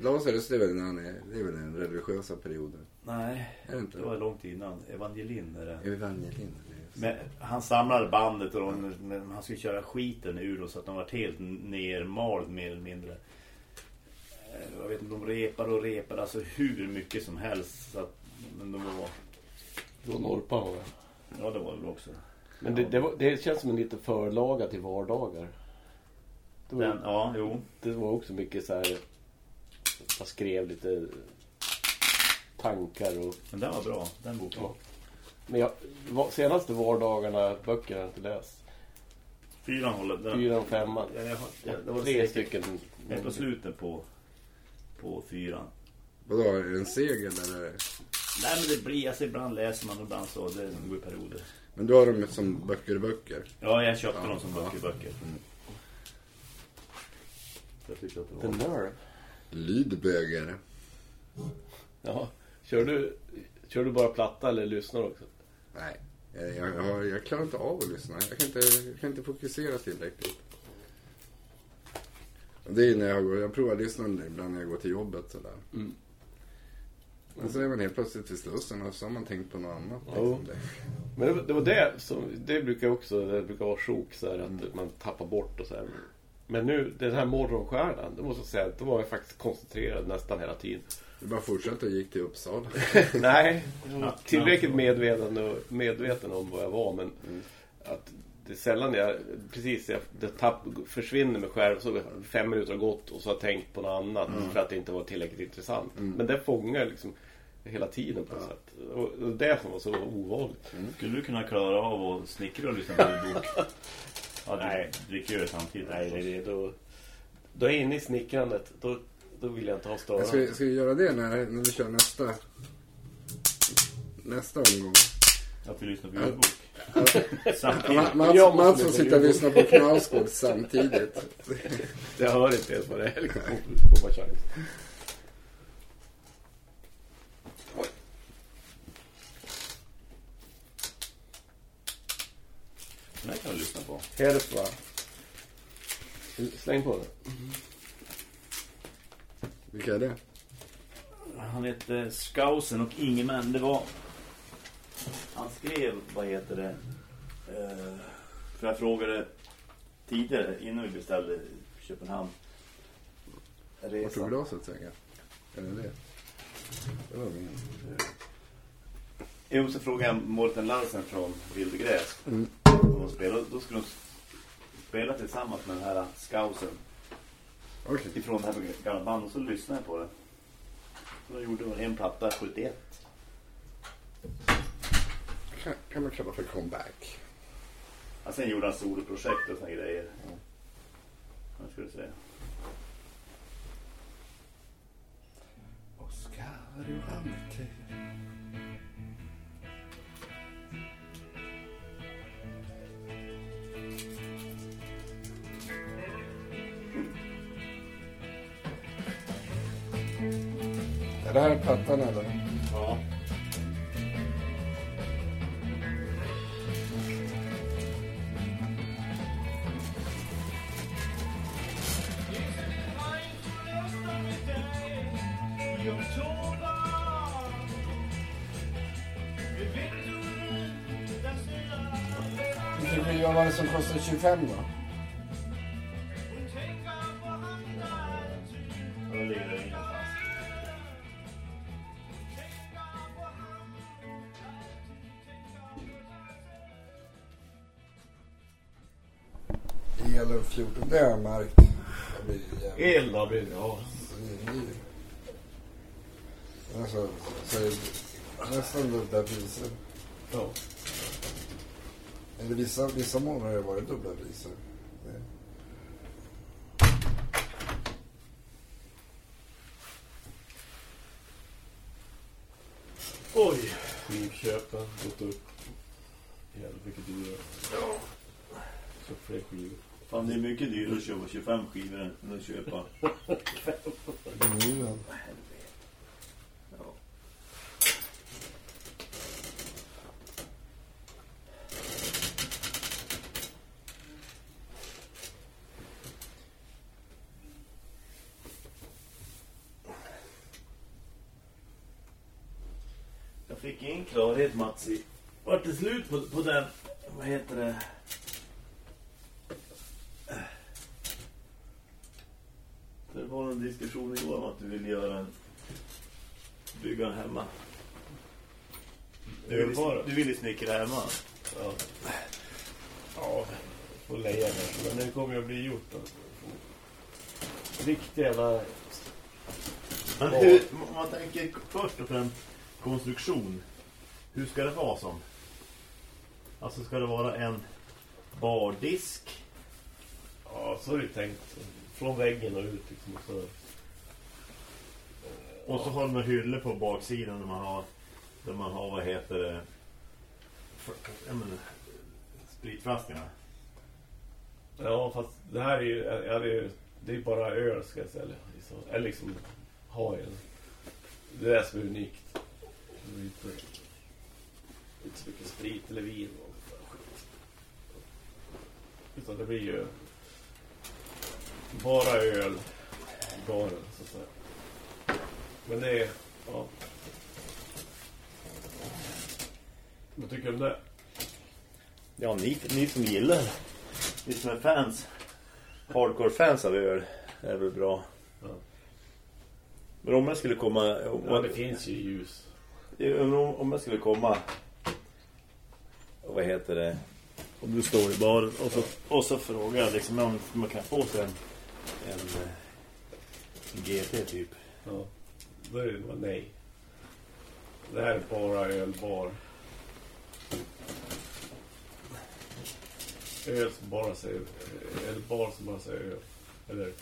Lazarus, det är väl, när han är, det är väl den religiösa perioden. nej, Är det inte? det var långt innan Evangelin är det. Evangelin. Men han samlade bandet och de, men han skulle köra skiten ur dem så att de var helt nermald mer eller mindre. Eh, Jag vet inte, de repade och repade alltså hur mycket som helst. Så att, men de var, Det var Norpa var det. ja det var det väl också. Men det, det, var, det känns som en liten förlaga till vardagar. Det var, Den, ja, jo. det var också mycket så här. Jag skrev lite tankar och... Men den var bra, den boken. Ja. Men jag, senaste vardagarna böcker har jag inte läst. Fyran håller. Den, Fyran, femman. Ja, jag har, ja, det var Tre stycken. Jag är på slutet på, på fyran. Vadå, är det en segel eller? Nej men det blir, alltså ibland läser man och ibland så, det går i perioder. Men du har dem som böcker i böcker. Ja, jag köpte Ja, dem som ja. böcker böcker. Mm. Jag tyckte att det The var... Nerve. Lydböger. Ja. Kör du, kör du bara platta eller lyssnar också? Nej, jag, jag, jag, jag klarar inte av att lyssna. Jag kan inte, jag kan inte fokusera tillräckligt. Det är när jag går, jag provar lyssna ibland när jag går till jobbet sådär. Mm. Men så är man helt plötsligt vid Slussen och så har man tänkt på något annat. Jo. Liksom det. Men det, det var det som, det brukar också, det brukar vara sjok så här att man tappar bort och så här. Men nu, den här morgonstjärnan, det måste jag säga, då var jag faktiskt koncentrerad nästan hela tiden. Du bara fortsatte och gick till Uppsala. Nej, jag var tillräckligt medveten, och, medveten om vad jag var. Men att det är sällan jag, precis, jag det tapp, försvinner mig själv. Så fem minuter har gått och så har jag tänkt på något annat. För att det inte var tillräckligt intressant. Men det fångar liksom hela tiden på något sätt. Och och det som var så ovanligt. Skulle du kunna klara av att snickra och lyssna på en bok? Ja, du Nej. dricker ju det samtidigt. Nej, det är det. Då, då är jag inne i snickrandet. Då, då vill jag inte ha störa. Ska, vi- ska vi göra det när, när vi kör nästa, nästa omgång? Att vi lyssnar på ljudbok. Mats, måste Mats får lyssna sitta och på lyssna på Knausgård samtidigt. Jag hör inte ens vad det är. Liksom, på chans. Den här kan du lyssna på. Helst va? Släng på det. Vilka är det? Han hette Skausen och Ingemann. Det var... Han skrev, vad heter det? Eh, för jag frågade tidigare innan vi beställde Köpenhamn. Vart tog Resan. glaset Sänga? Är det det? Det var min. Jo, så frågade jag Mårten Larsen från Vildegräs. Mm. Då skulle de spela tillsammans med den här Skausen. Okej. Ifrån det här gamla bandet. Och så lyssnade jag på det. Så de gjorde en platta 71. Kan, kan man kalla för comeback. Ja, sen gjorde han soloprojekt och såna grejer. Vad ska du säga? Oscar Duarte. Är det här plattan eller? Ja. Vilken skiva var det som kostade 25 då? Då blir det, ja. Alltså, så är det nästan dubbla priser. ja. Eller vissa, vissa månader har det varit dubbla priser. Det- Oj, skivköpen gått upp. Jävlar vilket dyra. Ja. Så fler skivor. Fan, det är mycket dyrare att köpa 25 skivor än att köpa. Ja. Jag fick ingen klarhet Mats i. Vart det slut på, på den, vad heter det? Det var en diskussion igår om att du vill göra en bygga en hemma. Du vill, du vill ju snickra hemma. Ja. Ja, får leja mig. Men det kommer ju att bli gjort då. Riktigt jävla... Men hur, om man tänker först och främst konstruktion. Hur ska det vara som? Alltså ska det vara en bardisk? Ja, så är det tänkt. Från väggen och ut liksom. och Så. Och så har de hyllor på baksidan där man har, där man har vad heter det? Menar, spritflaskorna. Ja, fast det här är ju, är det, ju- det är ju bara öl ska jag säga. Så- Eller liksom ha en. Det är det som är unikt. Det är inte, inte så mycket sprit eller vin och skit. Utan det blir ju bara öl i baren så att säga. Men det är, ja. Vad tycker du om det? Ja, ni, ni som gillar, ni som är fans, hardcore-fans av öl, är väl bra. Ja. Men om jag skulle komma... Om, Ja, det finns ju ljus. om, om jag skulle komma... Vad heter det? Om du står i baren och så, och så frågar jag liksom om man kan få sig en, en, eh, GT typ. Ja. Då är det bara nej. Det här är bara ölbar. Öl som bara säger... Eller bar som bara säger öl. Eller...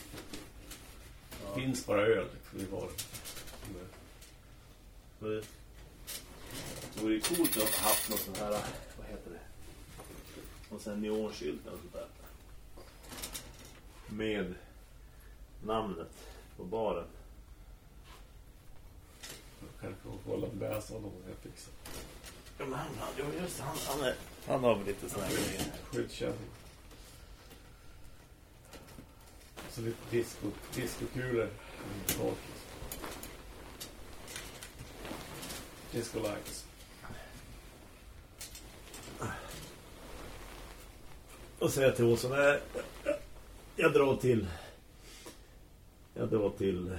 Finns bara öl liksom, i baren. Det det vore ju coolt att ha haft något sånt här, vad heter det? Sån här neonskylt eller sånt där. Med namnet på baren. Kanske får hålla bäsa någon jag fixar. Ja, men han, jo, just han, han, är, han har väl lite såna här grejer. Skyddskänning. Så lite disco, discokulor. taket. Disco lights. Och säga till Åsa, jag, jag drar till jag drar till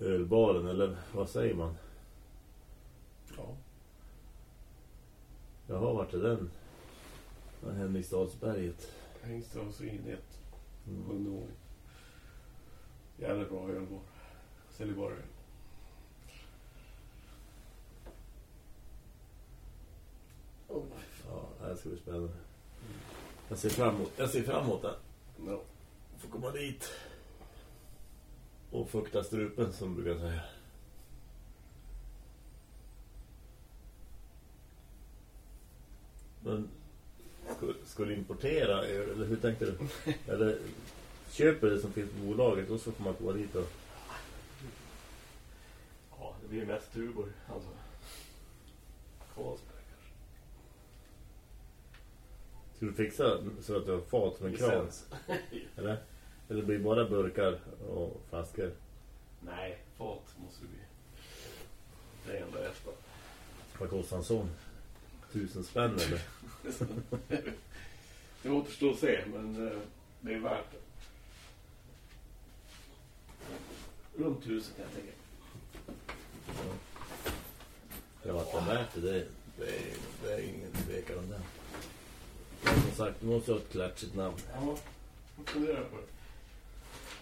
ölbaren, eller vad säger man? Ja. Jag har varit i den. Vad hände i Stadsberget? Hängström och Svinet. Sjunde Jävligt bra ölbar. Säljer bara öl. Oh, ja, det här ska bli spännande. Jag ser fram emot, jag ser fram emot det. Ja. Får komma dit. Och fukta strupen som brukar säga. Men skulle, skulle importera eller hur tänkte du? Eller köper det som finns på bolaget och så får man komma dit och... Ja, det blir mest Tuborg. Alltså. Carlsberg kanske. Ska du fixa så att du har fat med kran? Licens. Eller? Eller blir det bara burkar och flaskor? Nej, fat måste det bli. Det är enda rätta. Vad kostar en sån? Tusen spänn eller? Det återstår att se, men eh, det är värt det. Runt tusen kan jag tänka. Ja, det är värt det, det, det, är, det är ingen tvekan om det. Men som sagt, du måste ha ett klatschigt namn. Ja, jag funderar på det.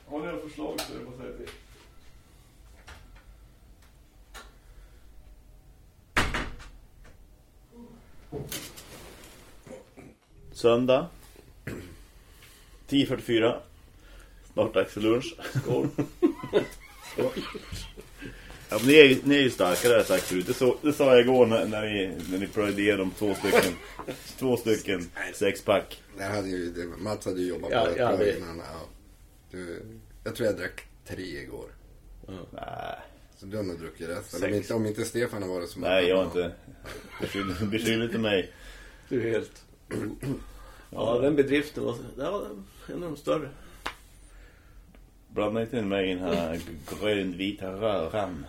Har ni några förslag så är det bara att säga till. Söndag. 10.44. Snart dags för lunch. Skål. Ja, men ni, är, ni är ju starkare, har jag sagt förut. Det, så, det sa jag igår när, när, ni, när ni prövade igenom två stycken, två stycken sexpack. Där hade ju, det, Mats hade ju jobbat Ja, på ett ja, det- innan. Ja. Du, jag tror jag drack tre igår. Nej, Så du har nog druckit resten. Sex. Om inte, om inte Stefan har varit som nej jag har inte. Beskyll, inte mig. Du är helt... Ja, den bedriften var ja, en av de större. Blanda inte in mig i den här grönvita röran.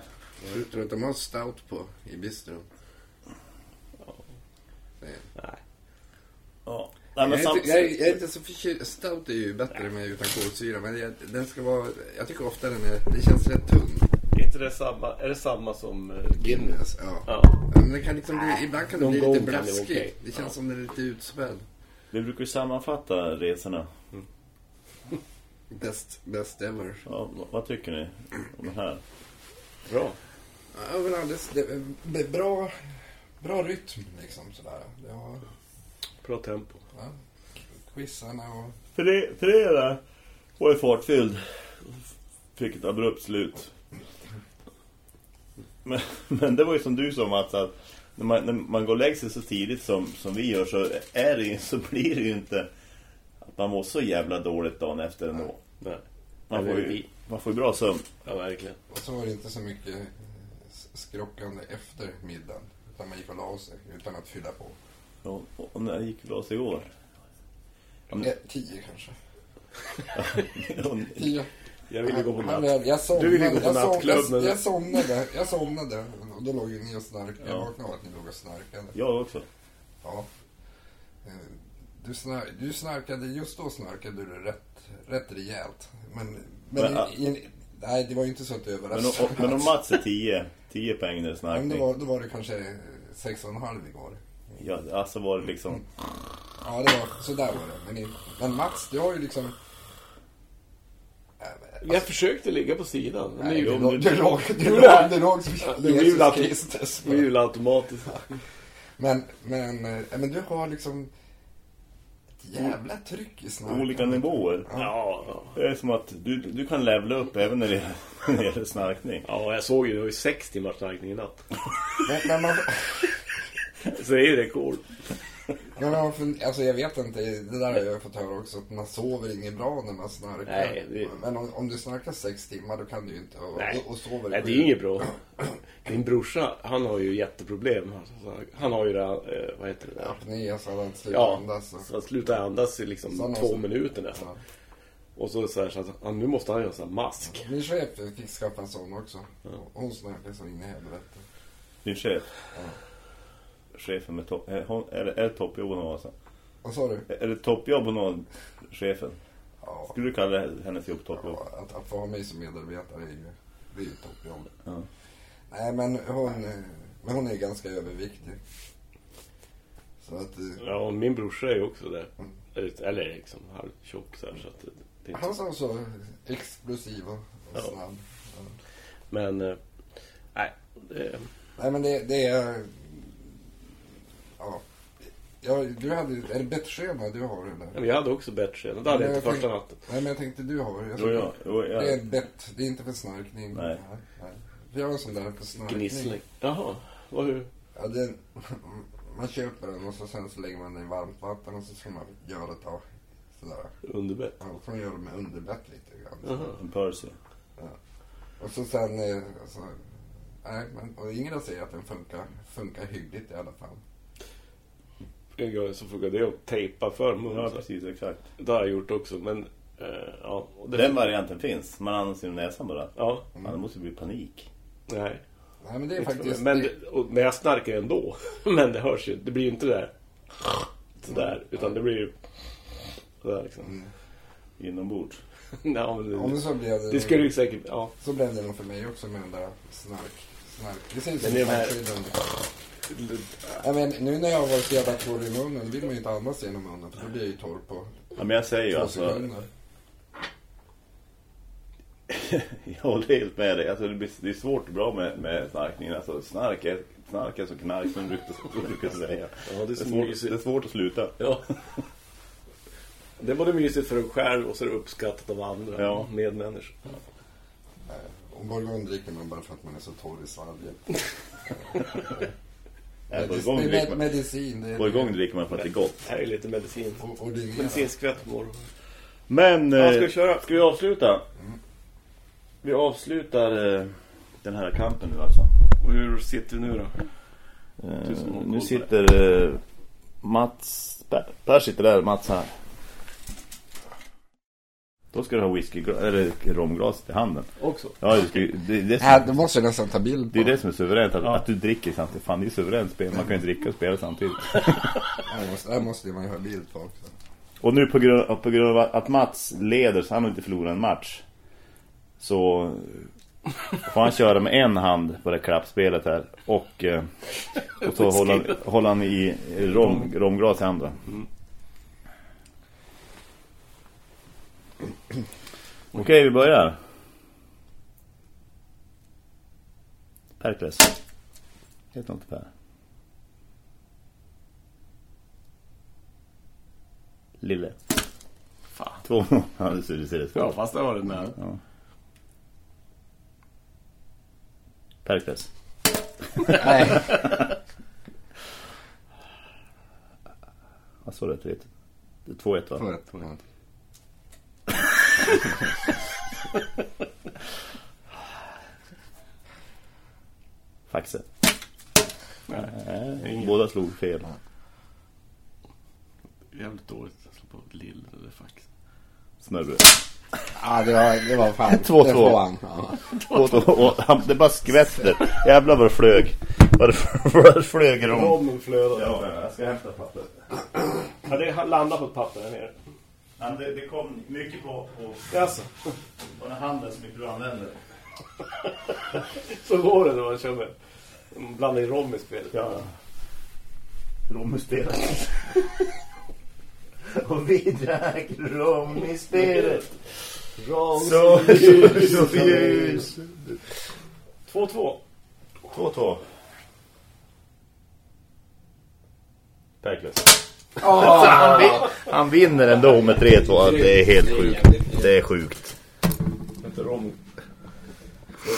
Jag tror att de har stout på i bistron. Det är- Ja. Nej, Jag men är, inte, jag, är, jag är inte så förtjust. Stout är ju bättre med utan kolsyra. Men jag, den ska vara... Jag tycker ofta den är... Det känns rätt tunn. Är inte det samma, är det samma som uh, Guinness? Guinness, ja. Ja. Men den kan liksom bli, ibland kan det Någon bli lite kan det blaskig. okej. Det känns Ja. som den är lite utspädd. vi brukar ju sammanfatta resorna. Best, best ever. Ja, vad- tycker ni om det här? Bra. Ja, överallt. Det, det, bra, bra rytm liksom sådär. Har Bra tempo. Ja, quizarna och... Fre- Fredag var ju fartfylld. Fick ett abrupt slut. Men, men det var ju som du sa Mats att när man, när man går och lägger sig så tidigt som, som vi gör så, är det, ju- så blir det ju inte att man mår så jävla dåligt dagen efter ändå. Nej. Man får ju, man får ju bra sömn. Ja, verkligen. Och så var det inte så mycket skrockande efter middagen. Utan man gick och la sig utan att fylla på. Och, och när gick vi oss igår? Eh, tio kanske. Tio. Jag ville gå på Ja, natt. men Jag somnade, Du ville gå på nattklubb, jag, jag somnade, jag somnade och då låg ju ni och snarkade. Jag Ja. vaknade av att ni låg och snarkade. Jag också. Ja. Eh, Du, snar, du snarkade, just då snarkade du rätt, rätt rejält. Men, men, Men, i, i, Nej, det var ju inte så att det Men, överraskade. om- men om Mats är 10, 10 poäng när Ja, men snarkning. då, var, då var det kanske 6,5 igår. Ja, alltså var det liksom... Ja, det var, så där var det. Men, men Mats, du har ju liksom... Jag försökte ligga på sidan. Men Nej, du du låg, du du som Jesus Kristus. blir ju automatiskt. Men, men, eh, men du har liksom ett jävla tryck i snarken. Olika nivåer. Ja, ja. Det är som att du, du kan levla upp även när det, när det gäller snarkning. ja, jag såg ju, det var ju sex timmars snarkning i natt. Men, men man, Så det är ju rekord. men man, fun- alltså jag vet inte, det där har jag fått höra också, att man sover inget bra när man snarkar. Nej, det- Men om, om du snarkar sex timmar, då kan du ju inte. Och, Nej. och, och sover Nej, det är inget bra. Min brorsa, han har ju jätteproblem. Alltså, Han har ju det, eh, vad heter det? Apné, så hade han slutat Ja, andas. Och, så han slutar andas i liksom Sådana två som- minuter nästan. ja. Och så, så, här, så att, han, nu måste han göra sån här mask. Min chef fick skaffa en sån också. Hon snarkar så in i helvete. Din chef. Chefen med topp... Är, hon- är, det- är det toppjobb hon har alltså? Vad sa du? Är det toppjobb hon har, chefen? Ja, Skulle du kalla hennes jobb toppjobb? ja, att, att få ha mig som medarbetare är ju, det är ju toppjobb. Ja. Nej, men hon, men hon är ganska överviktig. Så att... eh, Ja, och min brorsa är ju också det. Eller- Eller liksom halvtjock så här, så att det, är inte Han som så explosiv och, och Ja. snabb. Ja. Men, eh, nej. Det, Nej, men det, det är... Ja. ja. Du hade, är det bettskena du har eller? men jag hade också bettskena. Det hade jag inte jag första natten. Nej, men jag tänkte du har. Jag Jo, ja, jo, ja. Det är ett bett, det är inte för snarkning. Nej. nej. Vi har en sån där för snarkning. Gnissling. Jaha, vad hur? Ja, det, man köper den och så sen så lägger man den i varmt vatten och så ska man göra ett tag. Sådär. Underbett. Ja, får man göra det med underbett lite grann. Jaha. En Percy. Och så sen, alltså, nej, men, och Ingrid säger att den funkar, funkar hyggligt i alla fall. En gång så funkade det att tejpa för munnen. Ja, precis, exakt. Det har jag gjort också, men... Eh, ja. och det- Den varianten finns. Man andas genom näsan bara. Ja, Ja, det måste bli panik. nej. Nej, men det är faktiskt... Men, det, det, och, men jag snarkar ju ändå. Men det hörs ju. Det blir ju inte där. Sådär. Utan det blir ju... Sådär liksom. Inombords. Ja, men ja, men det, så blev det, det skulle ju säkert... Ja. så blev det nog för mig också med den där snark. snark. Det ser ut som Men det är en de här- framtiden. Ja, men nu när jag har varit så jävla torr i munnen vill man ju inte andas genom munnen för då blir jag ju torr på Ja, men jag säger ju alltså... Jag håller helt med dig. Alltså, det, blir, det är svårt och bra med, med snarkningen. Alltså, snark är, snark är som knark som du brukar, säga. Ja, det är det, är så svårt, mysigt. det är svårt att sluta. ja. Det är både mysigt för dig själv och så är det uppskattat av andra Ja. medmänniskor. Och bourgogne dricker man bara för att man är så torr i svalget. Äh, Medicin, Bourgogne det dricker man- medicin. Det är Bourgogne dricker man för att det är gott. Här är lite medicin. Och, och det är Medicinskvätt på morgonen. Men, Ja, ska eh, vi köra? ska vi avsluta? Vi avslutar eh, den här kampen nu alltså. Och hur sitter vi nu då? Eh, nu sitter eh, Mats... Per, per sitter där, Mats här. Då ska du ha whisky eller romglas i handen. Också? Ja, det, ska, det, det, Äh, det, det måste jag nästan ta bild på. det är det som är suveränt. Att, Ja. att du dricker samtidigt. Fan, det är suveränt spel. Man kan ju dricka och spela samtidigt. Det måste, måste man ju ha bild på också. Och nu på grund, på grund av att Mats leder så han har inte förlorat en match. Så får han köra med en hand på det klappspelet här. Och, eh, och så håller han, håller han i rom, romglas i andra. Okej, vi börjar. Perkles. Heter han inte Per. Lille. Fan. Två. Ja, du ser, du ser det. Ja, fast det var det med. Ja. Perkles. Nej. Vad sa du? 2-1 va? 2-1. Faxet. Nej. Eh, Nej, Båda slog fel. Jävligt dåligt att slå på lill eller fax. Snöre. Ja, det var, det var fan. fax. Två två! 2-2. Det bara skvätte. Jävlar vad det flög. Vad det flög i dem. Ja, jag ska hämta pappret. Ja, det landar på ett papper här nere. Ja, det, det kom mycket på, på, Jaså? på den handen som inte du använder. Så går det när man kör med en blandning rom i spelet. Ja. Rom i spelet. Och vi drack rom i spelet. Rom. Så, så, så ljus. 2-2. 2-2. Perklus. Ah, han, vin, han vinner ändå med 3-2. Det är helt sjukt. Det är sjukt. Det är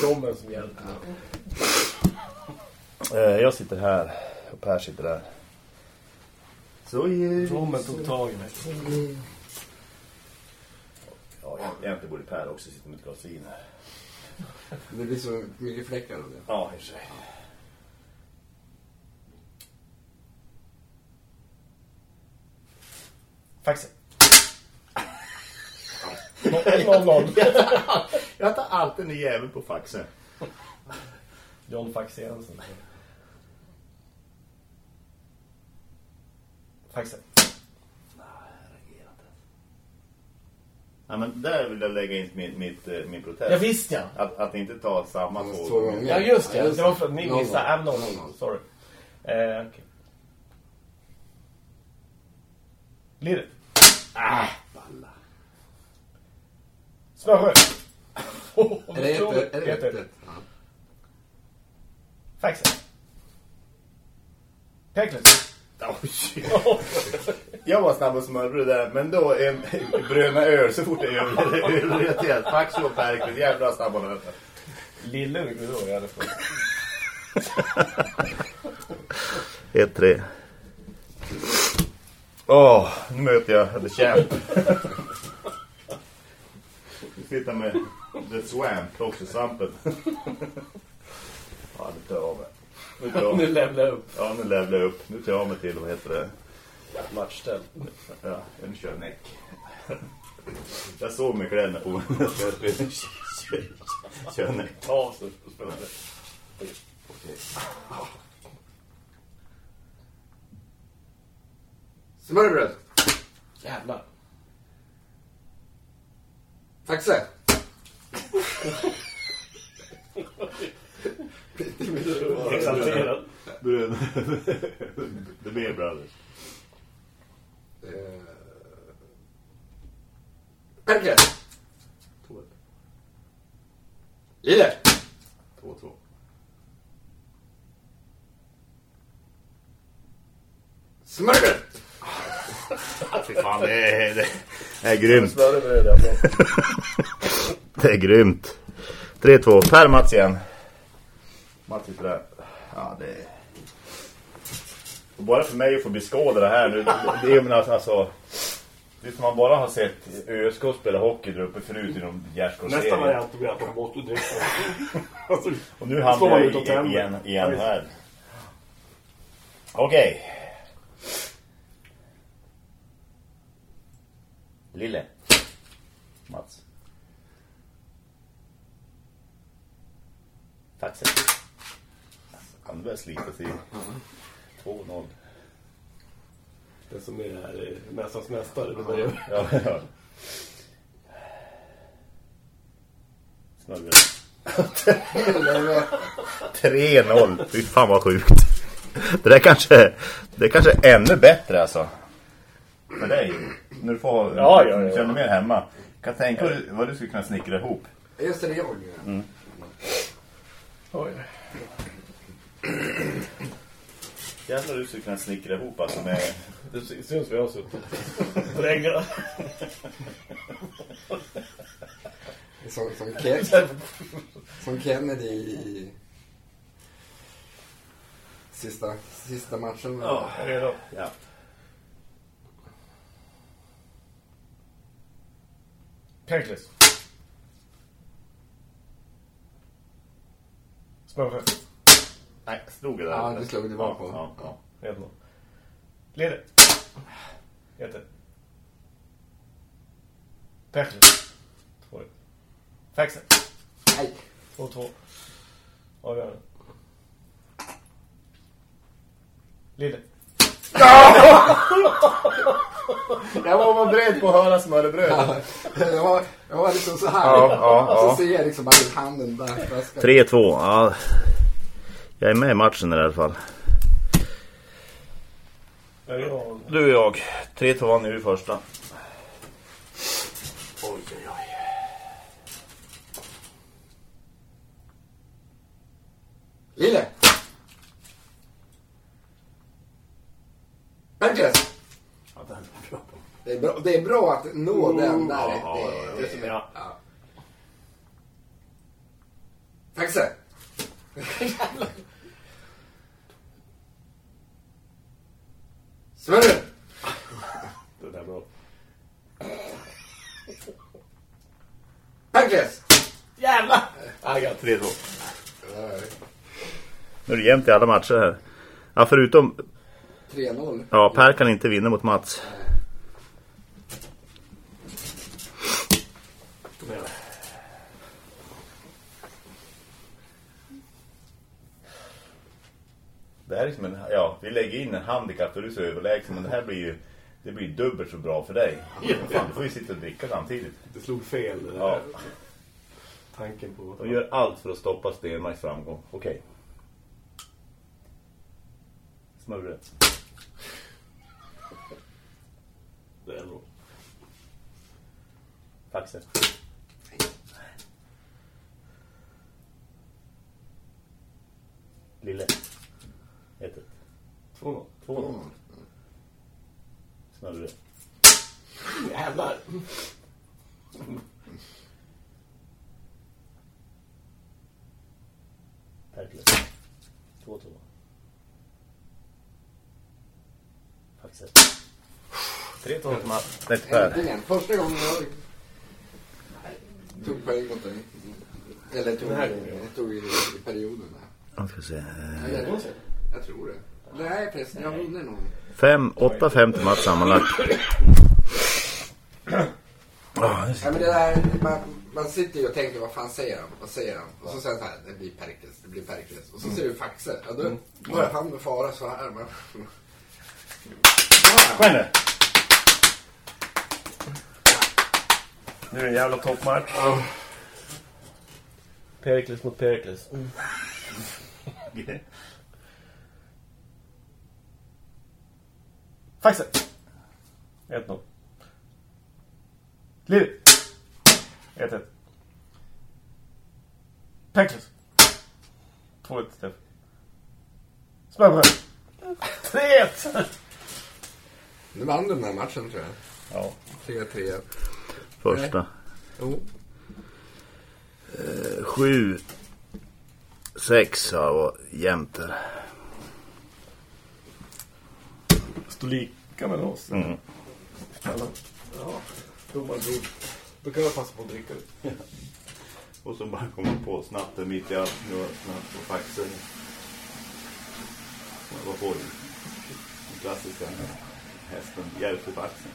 rommen som hjälper. Eh, Jag sitter här och Per sitter där. Så. Rommen tog tag i mig. Ja, egentligen borde Per också sitta med ett glas vin här. Det blir så mycket fläckar av det. Ja, i och för sig. Faxen. 0-0. Jag tar alltid en jävel på faxen. John Fax Jensen. Faxen. Ja, men där vill jag lägga in mitt, mitt, eh, min protest. Ja visst ja. Att, att inte ta samma två gånger. Ja just det. Ja, just Det var för att ni missade. I'm no, no, Noll. Sorry. Eh, okej. Blir det? Ah, balla. Smörsjö. Är det ett, är det ett, ett? Ja. Faxen. Peklus. Oj. Jag var snabb och det där, men då en bröna öl så fort jag gör ölrelaterat. Fax och Perklus, jävla snabba med detta. Lille vilken då i alla fall. 1-3. Åh, nu möter jag The Champ. Vi sitter med The Swamp, också svampen. Ja, nu tar jag av mig. Nu tar jag Nu lämnar jag upp. Ja, nu levlar jag upp. Nu tar jag av mig till, vad heter det? Matchställ. Ja, nu kör jag näck. Jag såg mig kläderna på mig. Jag ska spela. Kör näck. Ta av sig och spela Smörrebröd. Jävlar. Faxe. Exalterad. Bröd. The Beer Brothers. Eh, Perkles. Lille. 2-2. Smörrebröd. Fy fan, det är, det är grymt. Det är grymt. 3-2. Per Mats igen. Mats sitter där. Ja, det är... Bara för mig att få beskåda det här nu. Det är ju men alltså... alltså det är som man bara har sett ÖSK spela hockey där uppe förut i de Nästa gärdsgårdsserien. variant blir att de måste dricka. alltså, Och nu hamnar jag igen, igen visst. här. Okej. Lille. Mats. Faxen. Han börjar slita sig. 2-0. det som är här är Mästarnas mästare. Det börjar... Ja, ja. Smörgås. 3-0. Fy fan vad sjukt. Det där kanske, det är kanske ännu bättre alltså. För dig. När du får Ja, ja, ja. känna mer hemma. Kan tänka dig vad du skulle kunna snickra ihop. Just det, det är jag. Mm. Oj. Jävlar du skulle kunna snickra ihop alltså med... Det syns vi har suttit. Drängla. Som, som, Ken, som Kennedy i sista, sista matchen. Ja. Redo. Ja. Perkles. Smörsjö. Nej, stod det där. Ja, det slog det bara på. Ja, ja. Redo. Leder. Jätte. Perkles. Två. Faxen. Nej. Två, två. Avgörande. Lille. Jag var bara beredd på att höra smörrebröd. Jag var, jag var liksom så här. Ja, ja, och så ja. ser jag liksom bara handen där. flaskan. 3-2, ja. Jag är med i matchen i alla fall. Ja, ja. Du och jag. 3-2 vann nu i första. Oj, oj, oj. Lille! Bergqvist! Ja, den är bra. Det är bra, det är bra att nå den där. ja, det, ja, det, det är, ja. ja. Faxe! Smörre! Den är bra. Bergqvist! Jävlar! I got 3-2. Nu är det jämnt i alla matcher här. Ja, förutom... 3-0. Ja, Per kan inte vinna mot Mats. Kom igen. Det här är som en... Ja, vi lägger in en handikapp och du är så överlägsen. Men det här blir ju... Det blir dubbelt så bra för dig. Fan, du får ju sitta och dricka samtidigt. Det slog fel. Det där. Ja. Tanken på... De gör allt för att stoppa Stenmarks framgång. Okej. Smörre. Det är bra. Faxe. Lille. 1 2-0. 2 Smörre. Jävlar! Perkele. 2 2 Faxe. 3 2 till Mats. Nej, till Per. Äntligen. Första gången jag tog poäng mot dig. Eller tog, tog i, i perioden där. Jag ska se. Jag tror det. Nej förresten, jag vinner nog. 5, 8, 5 till Mats sammanlagt. Ja, det Ja, men det där, man, man sitter ju och tänker vad fan säger han? Vad säger han? Och så säger han så här, det blir Perkles, det blir Perkles. Och så ser du Faxe. Ja, då börjar han med fara så här. Man. Stjärne! Nu är det en jävla toppmatch. Perikles mot Perikles. Faxe! 1-0. Liv! 1-1. Perikles! 2-1 till Steff. Smörbröd! 3-1! Nu vann den här matchen tror jag. Ja, 3-3. första. Jo. Eh, Sju, sex var jämnt där. Står lika med oss. Mm. Ja. Då kan jag passa på att dricka det. Och så bara kommer på snabbt där mitt i allt. Nu var snabbt på faxen. Vad var på den? Klassiska hästen, Järvsöfaxen.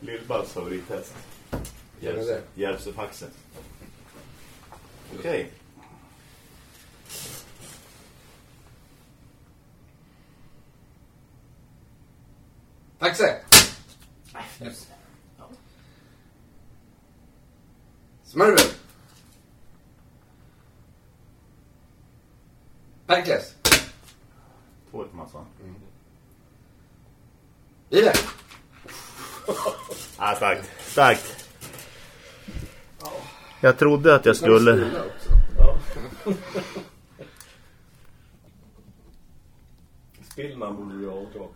Lill-Babs favorithäst. Vem är det? Järvsöfaxen. Okej. Faxe! Smörvel! Perkles! Två till Mats va? Lille! Ah, starkt. Starkt. Jag trodde att jag skulle... Spillman borde du avdra.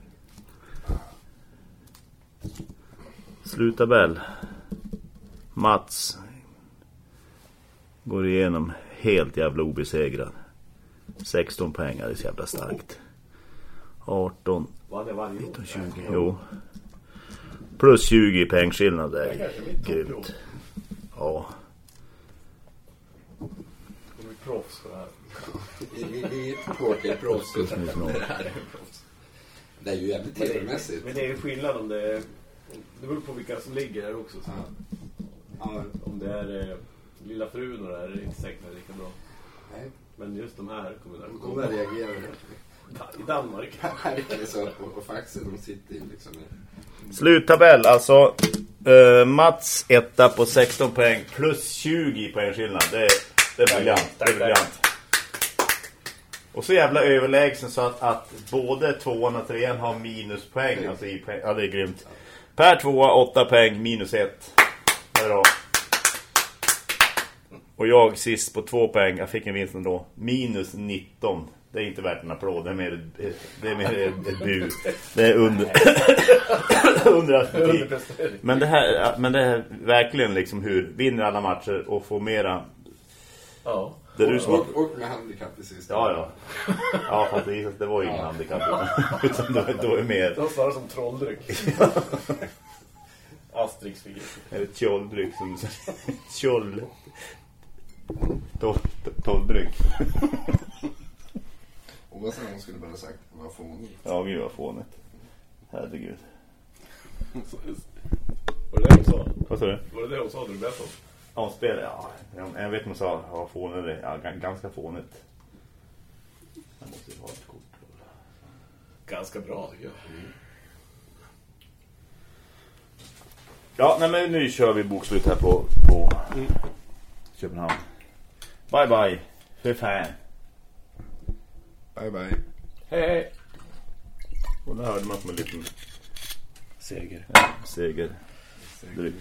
Sluttabell. Mats går igenom helt jävla obesegrad. 16 poäng, det är så jävla starkt. 18, Var det varje 19, 20. Jo. Plus 20 i poängskillnad, det är grymt. Ja. De är proffs på det här. Vi, är proffs. Det är ju jävligt tv-mässigt. Men det är ju skillnad om det är... Det beror på vilka som ligger här också. Så. Ja. Om det är eh, Lilla frun och det här är inte säkert att det är lika bra. Nej, Men just de här kommer de kommer reagera. I Danmark. Perkles och, och Faxe, de sitter ju liksom i... Sluttabell, alltså eh, Mats etta på 16 poäng plus 20 poäng skillnad. Det, är- det är briljant. Det är briljant. Och så jävla överlägsen så att, att både tvåan och trean har minuspoäng. Alltså i poäng. Ja, det är grymt. Per tvåa, 8 poäng, minus 1. Bra. Och jag sist på 2 poäng, jag fick en vinst ändå. Minus 19. Det är inte värt en applåd, det är mer, det är mer ett, ett bu. Det är under... under men det här men det är verkligen liksom hur vinner alla matcher och får mera Ja. Det är du som har... Och, och med handikapp i sista. Ja, ja. Ja, fast det, det var ju ingen handikapp. Utan då, då är mer... Det var snarare som trolldryck. Asterix-figur. Eller tjolldryck som... Tjoll... To- to- Tolldryck. Och vad sen skulle bara sagt vad fånigt. Ja, gud vad fånigt. Herregud. Var det det hon sa? Vad sa du? Var det det hon sa du berättade om? Ja, spelar, ja. Jag, jag vet inte om hon sa ja, fånigt. Ja, ga- ganska fånigt. Jag måste ha ett kort. Ganska bra tycker jag. Ja, nej men nu kör vi bokslut här på, på Köpenhamn. Bye bye. För fan. Bye bye. Hej! Och där hörde man som en liten Seger. seger. Dryck.